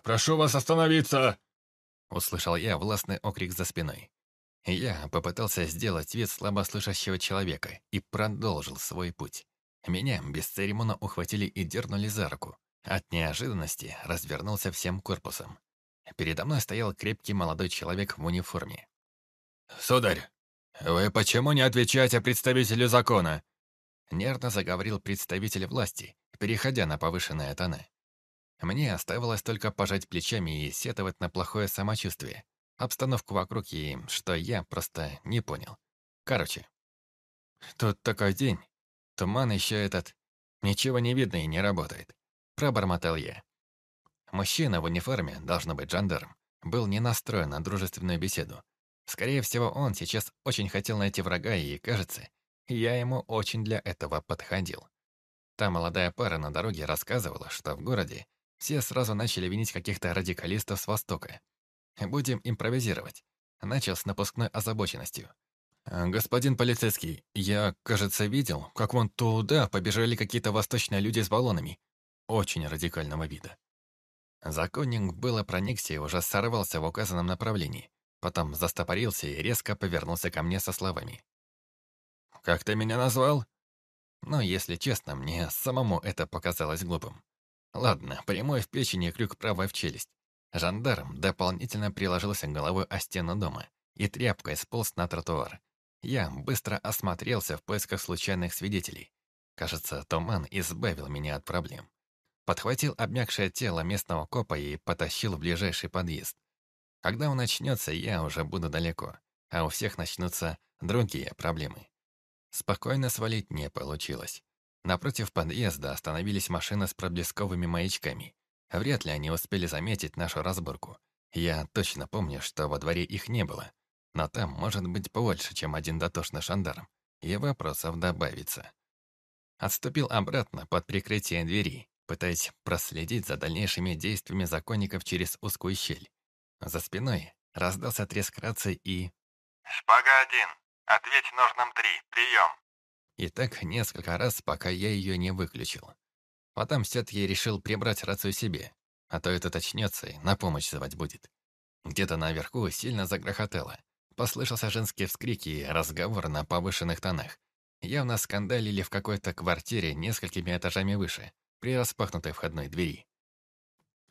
прошу вас остановиться!» Услышал я властный окрик за спиной. Я попытался сделать вид слабослышащего человека и продолжил свой путь. Меня бесцеремонно ухватили и дернули за руку. От неожиданности развернулся всем корпусом. Передо мной стоял крепкий молодой человек в униформе. «Сударь, вы почему не отвечаете представителю закона? Нервно заговорил представитель власти, переходя на повышенные тоны. Мне оставалось только пожать плечами и сетовать на плохое самочувствие. Обстановку вокруг и что я просто не понял. Короче, тут такой день. Туман еще этот. Ничего не видно и не работает. Пробормотал я. Мужчина в униформе, должно быть жандарм, был не настроен на дружественную беседу. Скорее всего, он сейчас очень хотел найти врага, и, кажется, я ему очень для этого подходил. Та молодая пара на дороге рассказывала, что в городе все сразу начали винить каких-то радикалистов с Востока. Будем импровизировать. Начал с напускной озабоченностью. «Господин полицейский, я, кажется, видел, как вон туда побежали какие-то восточные люди с баллонами. Очень радикального вида». Законник было проникся и уже сорвался в указанном направлении. Потом застопорился и резко повернулся ко мне со словами. «Как ты меня назвал?» Но, если честно, мне самому это показалось глупым. Ладно, прямой в печени и крюк правой в челюсть. Жандарм дополнительно приложился головой о стену дома и тряпкой сполз на тротуар. Я быстро осмотрелся в поисках случайных свидетелей. Кажется, туман избавил меня от проблем. Подхватил обмякшее тело местного копа и потащил в ближайший подъезд. Когда он начнется, я уже буду далеко, а у всех начнутся другие проблемы. Спокойно свалить не получилось. Напротив подъезда остановились машины с проблесковыми маячками. Вряд ли они успели заметить нашу разборку. Я точно помню, что во дворе их не было. Но там может быть больше, чем один дотошный шандарм. И вопросов добавится. Отступил обратно под прикрытие двери, пытаясь проследить за дальнейшими действиями законников через узкую щель. За спиной раздался треск рации и... «Шпага один, Ответь нужным три. Прием. И так несколько раз, пока я ее не выключил. Потом все-таки решил прибрать рацию себе, а то этот очнется и на помощь звать будет. Где-то наверху сильно загрохотало. Послышался женские вскрики и разговор на повышенных тонах. Явно скандалили в какой-то квартире несколькими этажами выше, при распахнутой входной двери.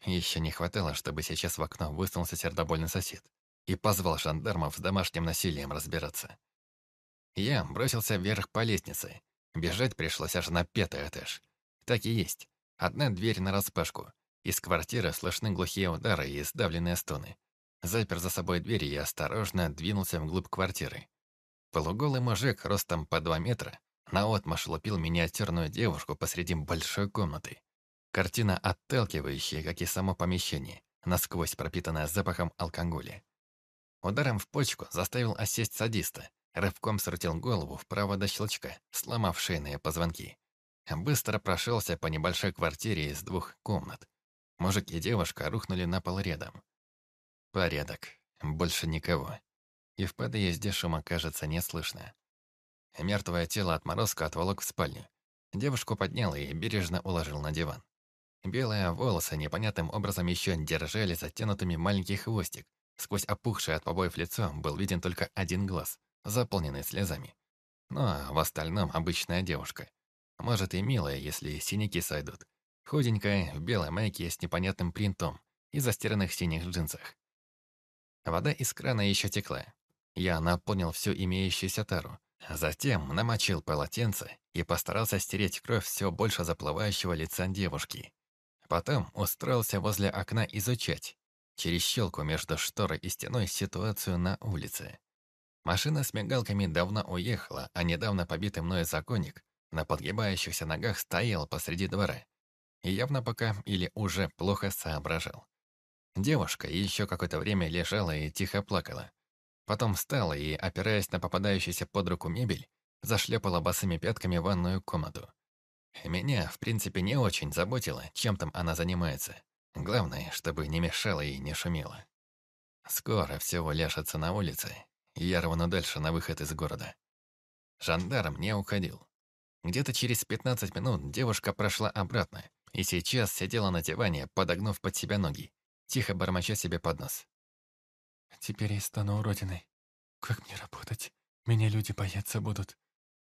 Еще не хватало, чтобы сейчас в окно высунулся сердобольный сосед и позвал жандармов с домашним насилием разбираться. Я бросился вверх по лестнице. Бежать пришлось аж на пятый этаж. Так и есть. Одна дверь на распашку. Из квартиры слышны глухие удары и сдавленные стоны. Запер за собой дверь и осторожно двинулся вглубь квартиры. Полуголый мужик ростом по два метра наотмашь лупил миниатюрную девушку посреди большой комнаты. Картина отталкивающая, как и само помещение, насквозь пропитанная запахом алкоголя. Ударом в почку заставил осесть садиста, Рывком срутил голову вправо до щелчка, сломав шейные позвонки. Быстро прошелся по небольшой квартире из двух комнат. Мужик и девушка рухнули на пол рядом. Порядок. Больше никого. И в подъезде шума, кажется, не слышно. Мертвое тело отморозка отволок в спальню. Девушку поднял и бережно уложил на диван. Белые волосы непонятным образом еще держали затянутыми маленький хвостик. Сквозь опухшее от побоев лицо был виден только один глаз — заполненный слезами. Ну а в остальном обычная девушка. Может и милая, если синяки сойдут. Худенькая, в белой майке с непонятным принтом и застиранных синих джинсах. Вода из крана еще текла. Я наполнил всю имеющуюся тару. Затем намочил полотенце и постарался стереть кровь все больше заплывающего лица девушки. Потом устроился возле окна изучать, через щелку между шторой и стеной, ситуацию на улице. Машина с мигалками давно уехала, а недавно побитый мной законник на подгибающихся ногах стоял посреди двора и явно пока или уже плохо соображал. Девушка еще какое-то время лежала и тихо плакала. Потом встала и, опираясь на попадающуюся под руку мебель, зашлепала босыми пятками в ванную комнату. Меня, в принципе, не очень заботило, чем там она занимается. Главное, чтобы не мешала и не шумела. Скоро все уляжется на улице, я рвану дальше на выход из города. Жандарм не уходил. Где-то через 15 минут девушка прошла обратно и сейчас сидела на диване, подогнув под себя ноги, тихо бормоча себе под нос. «Теперь я стану уродиной. Как мне работать? Меня люди бояться будут.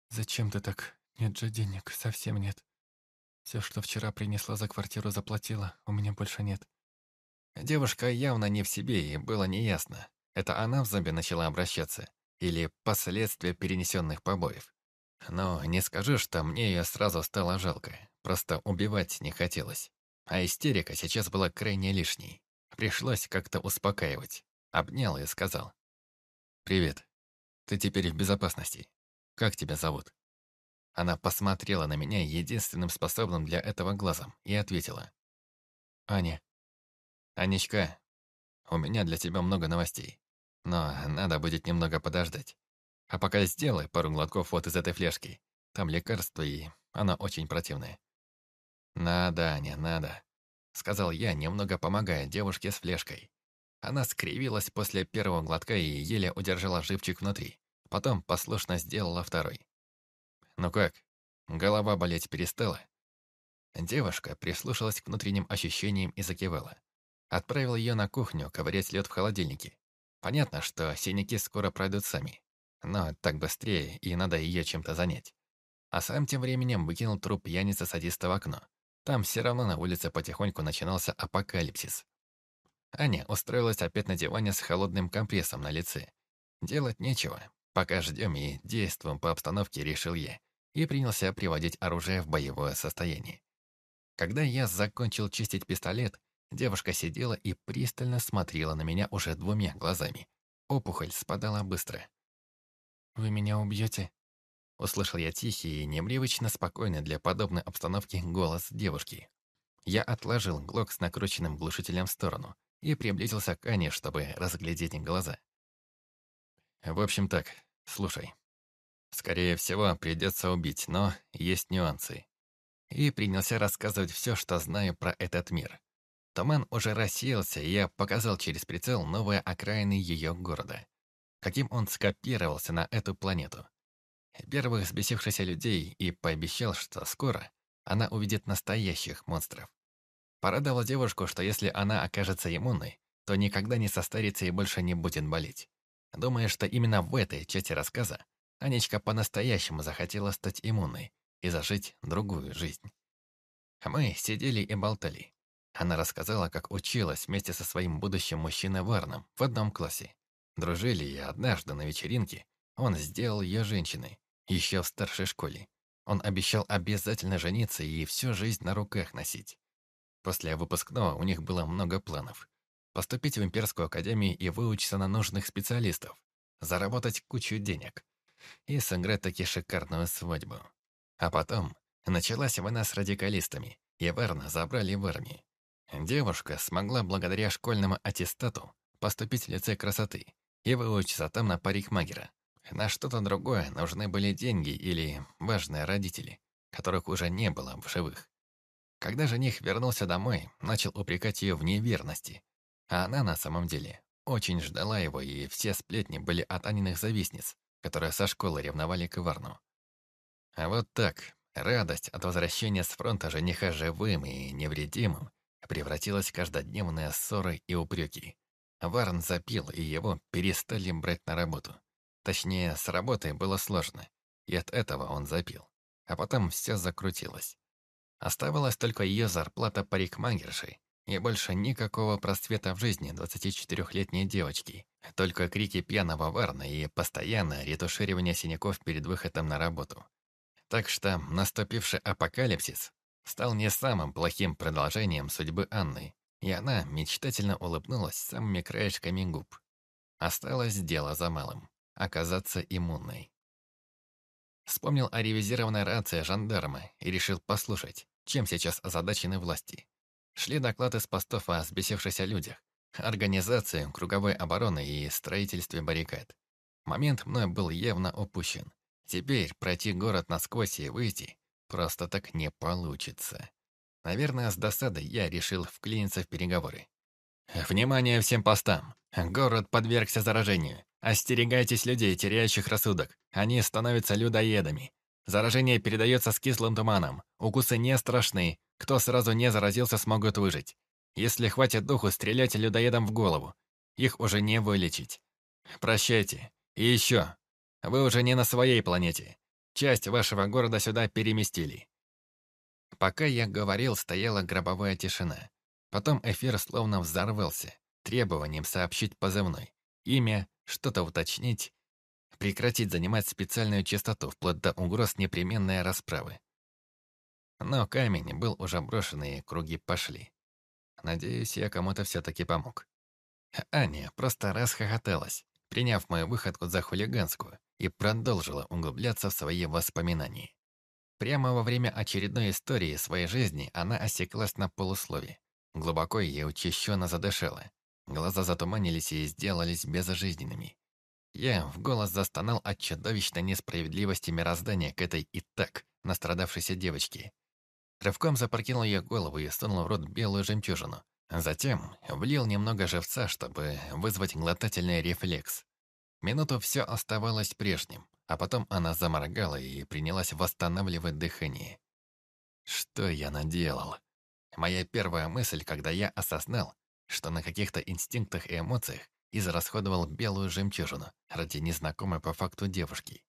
Зачем ты так? Нет же денег, совсем нет. Все, что вчера принесла за квартиру, заплатила, у меня больше нет». Девушка явно не в себе, и было неясно, это она в зомби начала обращаться? Или последствия перенесенных побоев? Но не скажу, что мне ее сразу стало жалко. Просто убивать не хотелось. А истерика сейчас была крайне лишней. Пришлось как-то успокаивать. Обнял и сказал. «Привет. Ты теперь в безопасности. Как тебя зовут?» Она посмотрела на меня единственным способным для этого глазом и ответила. «Аня». «Анечка, у меня для тебя много новостей. Но надо будет немного подождать. А пока сделай пару глотков вот из этой фляжки. Там лекарство, и оно очень противное». «Надо, Аня, надо», — сказал я, немного помогая девушке с флешкой. Она скривилась после первого глотка и еле удержала живчик внутри. Потом послушно сделала второй. «Ну как, голова болеть перестала?» Девушка прислушалась к внутренним ощущениям и закивала. Отправил ее на кухню ковырять лед в холодильнике. Понятно, что синяки скоро пройдут сами. Но так быстрее, и надо ее чем-то занять. А сам тем временем выкинул труп пьяницы-садиста в окно. Там все равно на улице потихоньку начинался апокалипсис. Аня устроилась опять на диване с холодным компрессом на лице. Делать нечего. Пока ждем и действуем по обстановке, решил я. И принялся приводить оружие в боевое состояние. Когда я закончил чистить пистолет, девушка сидела и пристально смотрела на меня уже двумя глазами. Опухоль спадала быстро. «Вы меня убьете?» Услышал я тихий и непривычно спокойный для подобной обстановки голос девушки. Я отложил глок с накрученным глушителем в сторону и приблизился к Ане, чтобы разглядеть глаза. В общем так, слушай. Скорее всего, придется убить, но есть нюансы. И принялся рассказывать все, что знаю про этот мир. Туман уже рассеялся, и я показал через прицел новые окраины ее города. Каким он скопировался на эту планету первых взбесившихся людей и пообещал, что скоро она увидит настоящих монстров. Порадовал девушку, что если она окажется иммунной, то никогда не состарится и больше не будет болеть. Думая, что именно в этой части рассказа Анечка по-настоящему захотела стать иммунной и зажить другую жизнь. Мы сидели и болтали. Она рассказала, как училась вместе со своим будущим мужчиной Варном в одном классе. Дружили, и однажды на вечеринке он сделал ее женщиной, еще в старшей школе. Он обещал обязательно жениться и всю жизнь на руках носить. После выпускного у них было много планов. Поступить в имперскую академию и выучиться на нужных специалистов, заработать кучу денег и сыграть таки шикарную свадьбу. А потом началась война с радикалистами, и Верна забрали в армию. Девушка смогла благодаря школьному аттестату поступить в лицей красоты и выучиться там на парикмагера, на что-то другое нужны были деньги или важные родители, которых уже не было в живых. Когда жених вернулся домой, начал упрекать ее в неверности. А она на самом деле очень ждала его, и все сплетни были от Аниных завистниц, которые со школы ревновали к Иварну. А вот так, радость от возвращения с фронта жениха живым и невредимым превратилась в каждодневные ссоры и упреки. Варн запил, и его перестали брать на работу. Точнее, с работой было сложно, и от этого он запил. А потом все закрутилось. Оставалась только ее зарплата парикмагершей, и больше никакого просвета в жизни 24-летней девочки. Только крики пьяного Варна и постоянное ретуширование синяков перед выходом на работу. Так что наступивший апокалипсис стал не самым плохим продолжением судьбы Анны, и она мечтательно улыбнулась самыми краешками губ. Осталось дело за малым оказаться иммунной. Вспомнил о ревизированной рации жандарма и решил послушать, чем сейчас озадачены власти. Шли доклады с постов о сбесившихся людях, организации круговой обороны и строительстве баррикад. Момент мной был явно упущен. Теперь пройти город насквозь и выйти просто так не получится. Наверное, с досадой я решил вклиниться в переговоры. «Внимание всем постам! Город подвергся заражению. Остерегайтесь людей, теряющих рассудок. Они становятся людоедами. Заражение передается с кислым туманом. Укусы не страшны. Кто сразу не заразился, смогут выжить. Если хватит духу, стреляйте людоедам в голову. Их уже не вылечить. Прощайте. И еще. Вы уже не на своей планете. Часть вашего города сюда переместили. Пока я говорил, стояла гробовая тишина. Потом эфир словно взорвался, требованием сообщить позывной. Имя, что-то уточнить. прекратить занимать специальную частоту вплоть до угроз непременной расправы. Но камень был уже брошен, и круги пошли. Надеюсь, я кому-то все-таки помог. Аня просто расхохоталась, приняв мою выходку за хулиганскую, и продолжила углубляться в свои воспоминания. Прямо во время очередной истории своей жизни она осеклась на полуслове. Глубоко и учащенно задышала. Глаза затуманились и сделались безжизненными. Я в голос застонал от чудовищной несправедливости мироздания к этой и так настрадавшейся девочке. Рывком запрокинул ее голову и сунул в рот белую жемчужину. Затем влил немного живца, чтобы вызвать глотательный рефлекс. Минуту все оставалось прежним, а потом она заморгала и принялась восстанавливать дыхание. Что я наделал? Моя первая мысль, когда я осознал, что на каких-то инстинктах и эмоциях израсходовал белую жемчужину ради незнакомой по факту девушки.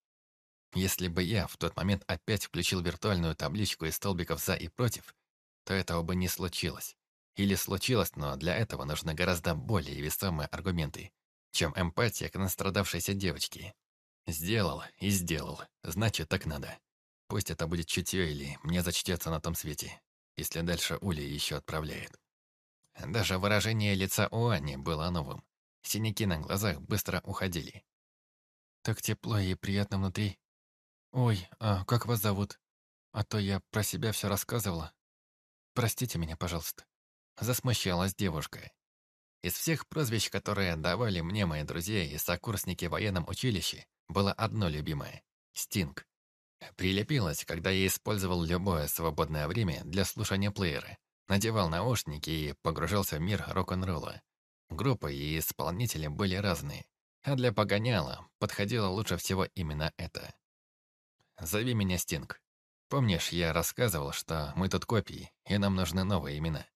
Если бы я в тот момент опять включил виртуальную табличку из столбиков «за» и «против», то этого бы не случилось. Или случилось, но для этого нужны гораздо более весомые аргументы, чем эмпатия к настрадавшейся девочке. Сделал и сделал, значит, так надо. Пусть это будет чутье или мне зачтется на том свете, если дальше Уля еще отправляет. Даже выражение лица у Ани было новым. Синяки на глазах быстро уходили. «Так тепло и приятно внутри. Ой, а как вас зовут? А то я про себя все рассказывала. Простите меня, пожалуйста». Засмущалась девушка. Из всех прозвищ, которые давали мне мои друзья и сокурсники в военном училище, было одно любимое — Стинг. Прилепилось, когда я использовал любое свободное время для слушания плеера, надевал наушники и погружался в мир рок-н-ролла. Группы и исполнители были разные, а для погоняла подходило лучше всего именно это. «Зови меня Стинг. Помнишь, я рассказывал, что мы тут копии, и нам нужны новые имена?»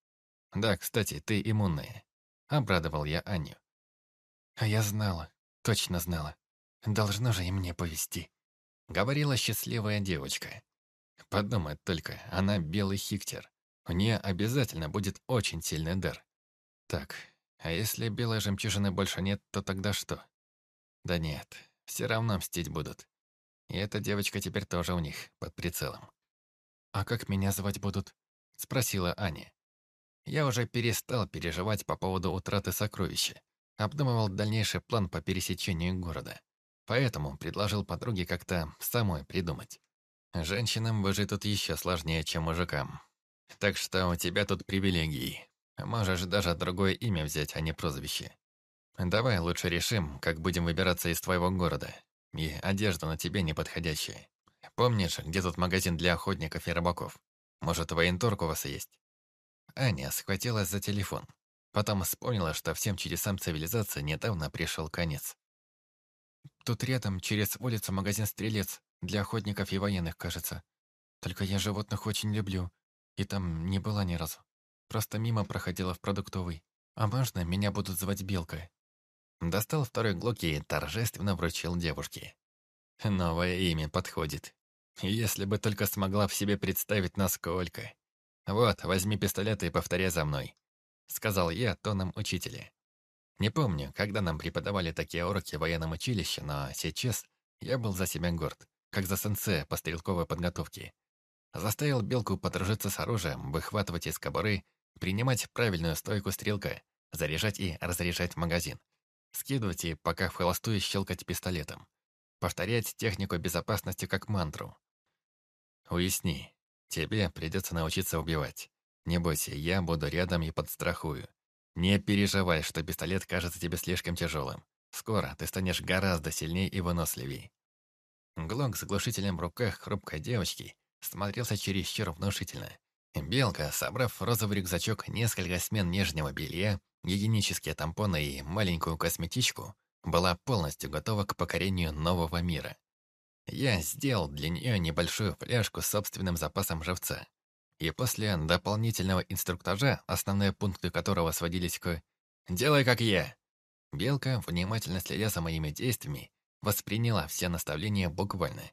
«Да, кстати, ты иммунная», — обрадовал я Аню. «А я знала, точно знала. Должно же и мне повезти», — говорила счастливая девочка. Подумать только, она белый хиктер. У нее обязательно будет очень сильный дар. Так, а если белой жемчужины больше нет, то тогда что? Да нет, все равно мстить будут. И эта девочка теперь тоже у них, под прицелом. «А как меня звать будут?» — спросила Аня. Я уже перестал переживать по поводу утраты сокровища. Обдумывал дальнейший план по пересечению города. Поэтому предложил подруге как-то самой придумать. Женщинам выжить тут еще сложнее, чем мужикам. Так что у тебя тут привилегии. Можешь даже другое имя взять, а не прозвище. Давай лучше решим, как будем выбираться из твоего города. И одежда на тебе неподходящая. Помнишь, где тут магазин для охотников и рыбаков? Может, военторг у вас есть? Аня схватилась за телефон. Потом вспомнила, что всем чудесам цивилизации недавно пришел конец. Тут рядом, через улицу, магазин «Стрелец» для охотников и военных, кажется. Только я животных очень люблю, и там не была ни разу. Просто мимо проходила в продуктовый. А можно, меня будут звать Белка. Достал второй глок и торжественно вручил девушке. Новое имя подходит. Если бы только смогла в себе представить, насколько. «Вот, возьми пистолет и повторяй за мной», — сказал я тоном учителя. Не помню, когда нам преподавали такие уроки в военном училище, но сейчас я был за себя горд, как за сенсея по стрелковой подготовке. Заставил Белку подружиться с оружием, выхватывать из кобуры, принимать правильную стойку стрелка, заряжать и разряжать магазин, скидывать и пока в холостую щелкать пистолетом, повторять технику безопасности как мантру. Уясни, Тебе придется научиться убивать. Не бойся, я буду рядом и подстрахую. Не переживай, что пистолет кажется тебе слишком тяжелым. Скоро ты станешь гораздо сильнее и выносливей. Глок с глушителем в руках хрупкой девочки смотрелся чересчур внушительно. Белка, собрав в розовый рюкзачок несколько смен нежнего белья, гигиенические тампоны и маленькую косметичку, была полностью готова к покорению нового мира. Я сделал для нее небольшую фляжку с собственным запасом живца. И после дополнительного инструктажа, основные пункты которого сводились к «делай как я», Белка, внимательно следя за моими действиями, восприняла все наставления буквально.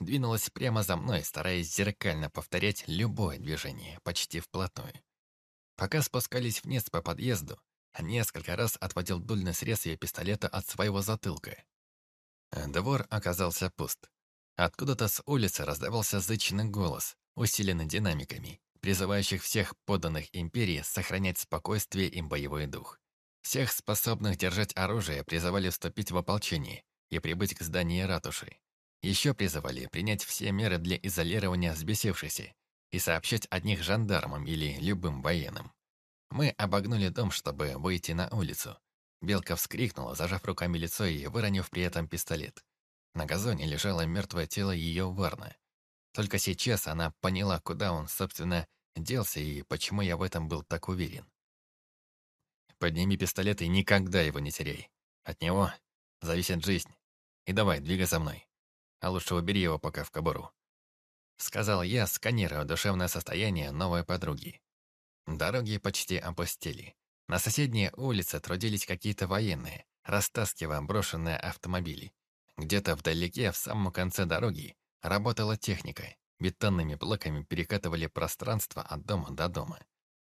Двинулась прямо за мной, стараясь зеркально повторять любое движение, почти вплотную. Пока спускались вниз по подъезду, несколько раз отводил дульный срез ее пистолета от своего затылка. Двор оказался пуст. Откуда-то с улицы раздавался зычный голос, усиленный динамиками, призывающих всех подданных империи сохранять спокойствие и боевой дух. Всех способных держать оружие призывали вступить в ополчение и прибыть к зданию ратуши. Еще призывали принять все меры для изолирования взбесившихся и сообщать о них жандармам или любым военным. Мы обогнули дом, чтобы выйти на улицу. Белка вскрикнула, зажав руками лицо и выронив при этом пистолет. На газоне лежало мертвое тело ее Варна. Только сейчас она поняла, куда он, собственно, делся и почему я в этом был так уверен. Подними пистолет и никогда его не теряй. От него зависит жизнь. И давай, двигай за мной. А лучше убери его пока в кобуру. Сказал я, сканируя душевное состояние новой подруги. Дороги почти опустили. На соседней улице трудились какие-то военные, растаскивая брошенные автомобили. Где-то вдалеке, в самом конце дороги, работала техника. Бетонными блоками перекатывали пространство от дома до дома.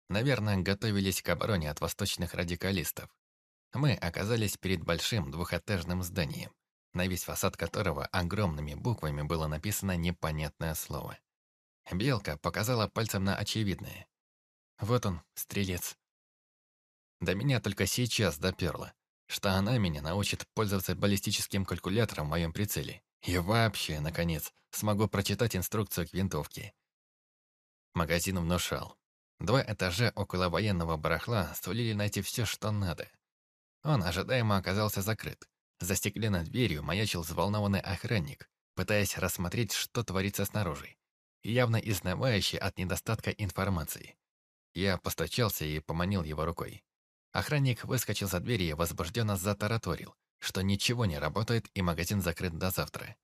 Наверное, готовились к обороне от восточных радикалистов. Мы оказались перед большим двухэтажным зданием, на весь фасад которого огромными буквами было написано непонятное слово. Белка показала пальцем на очевидное. Вот он, стрелец. До меня только сейчас доперло, что она меня научит пользоваться баллистическим калькулятором в моем прицеле. И вообще, наконец, смогу прочитать инструкцию к винтовке. Магазин внушал. Два этажа около военного барахла сулили найти все, что надо. Он ожидаемо оказался закрыт. За стеклянной дверью маячил взволнованный охранник, пытаясь рассмотреть, что творится снаружи, явно изнывающий от недостатка информации. Я постучался и поманил его рукой. Охранник выскочил за дверь и возбужденно затараторил, что ничего не работает и магазин закрыт до завтра.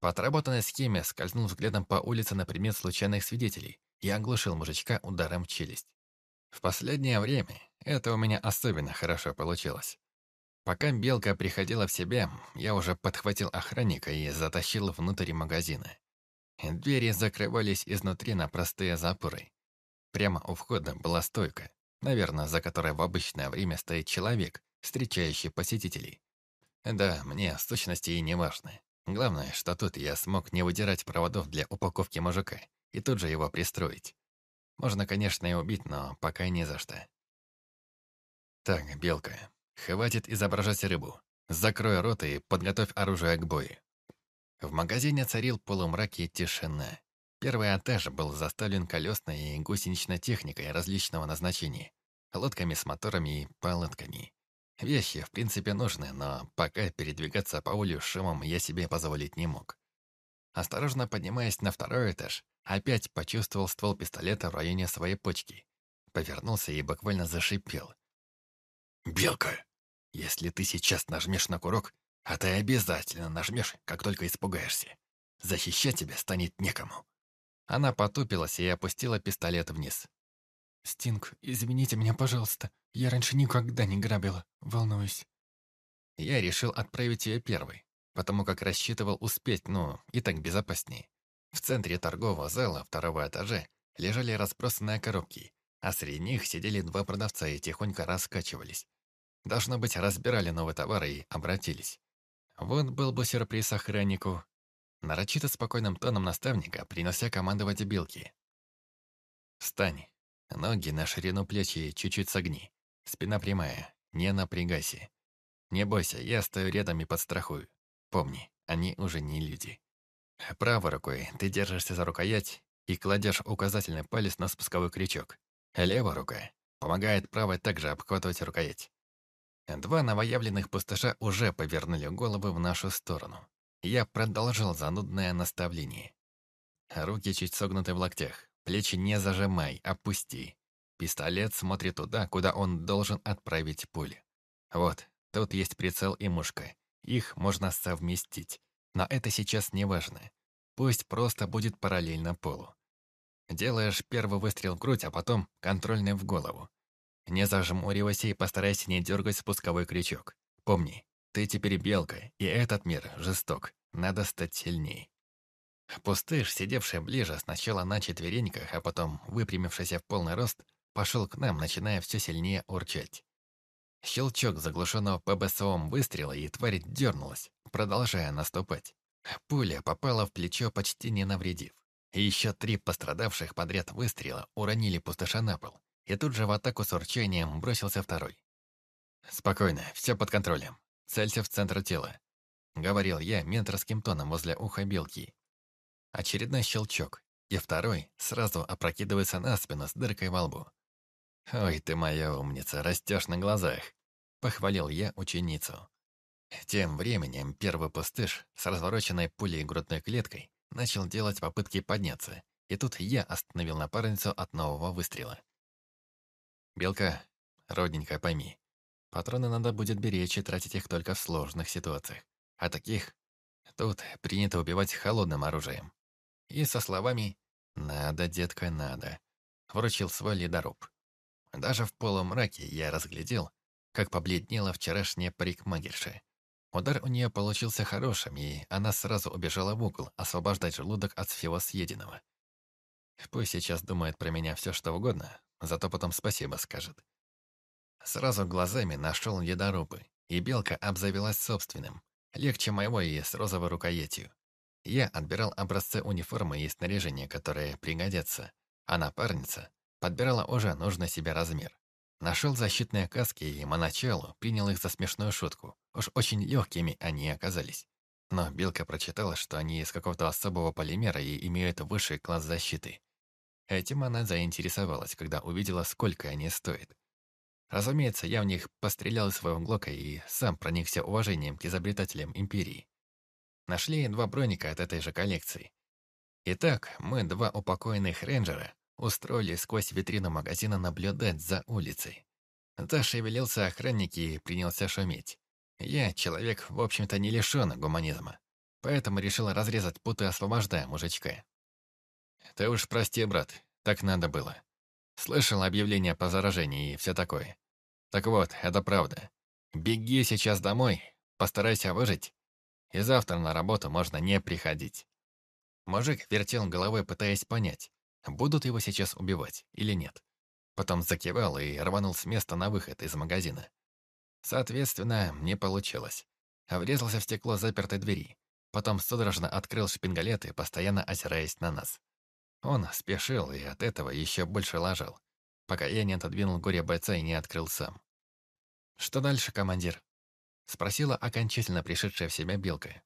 По отработанной схеме скользнул взглядом по улице на предмет случайных свидетелей и оглушил мужичка ударом в челюсть. В последнее время это у меня особенно хорошо получилось. Пока Белка приходила в себя, я уже подхватил охранника и затащил внутрь магазина. Двери закрывались изнутри на простые запоры. Прямо у входа была стойка, наверное, за которой в обычное время стоит человек, встречающий посетителей. Да, мне сущности и не важно. Главное, что тут я смог не выдирать проводов для упаковки мужика и тут же его пристроить. Можно, конечно, и убить, но пока не за что. Так, Белка, хватит изображать рыбу. Закрой рот и подготовь оружие к бою. В магазине царил полумрак и тишина. Первый этаж был заставлен колесной и гусеничной техникой различного назначения, лодками с моторами и палатками. Вещи, в принципе, нужны, но пока передвигаться по улю шумом я себе позволить не мог. Осторожно поднимаясь на второй этаж, опять почувствовал ствол пистолета в районе своей почки. Повернулся и буквально зашипел. «Белка, если ты сейчас нажмешь на курок, а ты обязательно нажмешь, как только испугаешься. Защищать тебя станет некому». Она потупилась и опустила пистолет вниз. «Стинг, извините меня, пожалуйста. Я раньше никогда не грабила. Волнуюсь». Я решил отправить ее первой, потому как рассчитывал успеть, ну, и так безопаснее. В центре торгового зала второго этажа лежали разбросанные коробки, а среди них сидели два продавца и тихонько раскачивались. Должно быть, разбирали новый товар и обратились. Вот был бы сюрприз охраннику, Нарочито спокойным тоном наставника принялся командовать белки. «Встань. Ноги на ширину плеч и чуть-чуть согни. Спина прямая. Не напрягайся. Не бойся, я стою рядом и подстрахую. Помни, они уже не люди. Правой рукой ты держишься за рукоять и кладешь указательный палец на спусковой крючок. Левая рука помогает правой также обхватывать рукоять. Два новоявленных пустоша уже повернули головы в нашу сторону. Я продолжил занудное наставление. Руки чуть согнуты в локтях. Плечи не зажимай, опусти. Пистолет смотрит туда, куда он должен отправить пули. Вот, тут есть прицел и мушка. Их можно совместить. Но это сейчас не важно. Пусть просто будет параллельно полу. Делаешь первый выстрел в грудь, а потом контрольный в голову. Не зажмуривайся и постарайся не дергать спусковой крючок. Помни, ты теперь белка, и этот мир жесток. Надо стать сильней. Пустыш, сидевший ближе, сначала на четвереньках, а потом, выпрямившийся в полный рост, пошел к нам, начиная все сильнее урчать. Щелчок заглушенного ПБСОМ выстрела, и тварь дернулась, продолжая наступать. Пуля попала в плечо, почти не навредив. И еще три пострадавших подряд выстрела уронили пустыша на пол. И тут же в атаку с урчанием бросился второй. «Спокойно, все под контролем. Целься в центр тела», — говорил я менторским тоном возле уха белки. Очередной щелчок, и второй сразу опрокидывается на спину с дыркой во лбу. «Ой ты моя умница, растешь на глазах», — похвалил я ученицу. Тем временем первый пустыш с развороченной пулей грудной клеткой начал делать попытки подняться, и тут я остановил напарницу от нового выстрела. «Белка, родненькая, пойми, патроны надо будет беречь и тратить их только в сложных ситуациях. А таких тут принято убивать холодным оружием». И со словами «Надо, детка, надо», вручил свой ледоруб. Даже в полумраке я разглядел, как побледнела вчерашняя парикмагерша. Удар у нее получился хорошим, и она сразу убежала в угол, освобождать желудок от всего съеденного. Пусть сейчас думает про меня все что угодно, зато потом спасибо скажет. Сразу глазами нашел едорубы, и белка обзавелась собственным, легче моего и с розовой рукоятью. Я отбирал образцы униформы и снаряжения, которые пригодятся, а напарница подбирала уже нужный себе размер. Нашел защитные каски и поначалу принял их за смешную шутку. Уж очень легкими они оказались. Но Белка прочитала, что они из какого-то особого полимера и имеют высший класс защиты. Этим она заинтересовалась, когда увидела, сколько они стоят. Разумеется, я в них пострелял из своего глока и сам проникся уважением к изобретателям Империи. Нашли два броника от этой же коллекции. Итак, мы, два упокоенных рейнджера, устроили сквозь витрину магазина наблюдать за улицей. Зашевелился охранник и принялся шуметь. Я человек, в общем-то, не лишён гуманизма, поэтому решил разрезать путы, освобождая мужичка. Ты уж прости, брат, так надо было. Слышал объявление по заражению и все такое. Так вот, это правда. Беги сейчас домой, постарайся выжить, и завтра на работу можно не приходить. Мужик вертел головой, пытаясь понять, будут его сейчас убивать или нет. Потом закивал и рванул с места на выход из магазина. Соответственно, не получилось. Врезался в стекло запертой двери. Потом судорожно открыл шпингалеты, постоянно озираясь на нас. Он спешил и от этого еще больше ложил, пока я не отодвинул горе бойца и не открыл сам. «Что дальше, командир?» Спросила окончательно пришедшая в себя белка.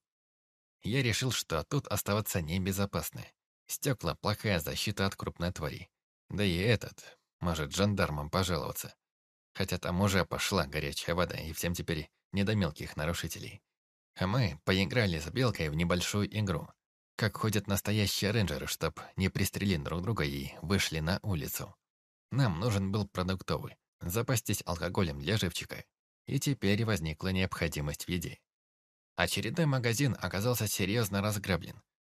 Я решил, что тут оставаться небезопасно. Стекла — плохая защита от крупной твари. Да и этот, может, жандармам пожаловаться. Хотя там уже пошла горячая вода, и всем теперь не до мелких нарушителей. А мы поиграли с Белкой в небольшую игру. Как ходят настоящие рейнджеры, чтоб не пристрелили друг друга и вышли на улицу. Нам нужен был продуктовый, запастись алкоголем для живчика. И теперь возникла необходимость в еде. Очередной магазин оказался серьезно разграблен,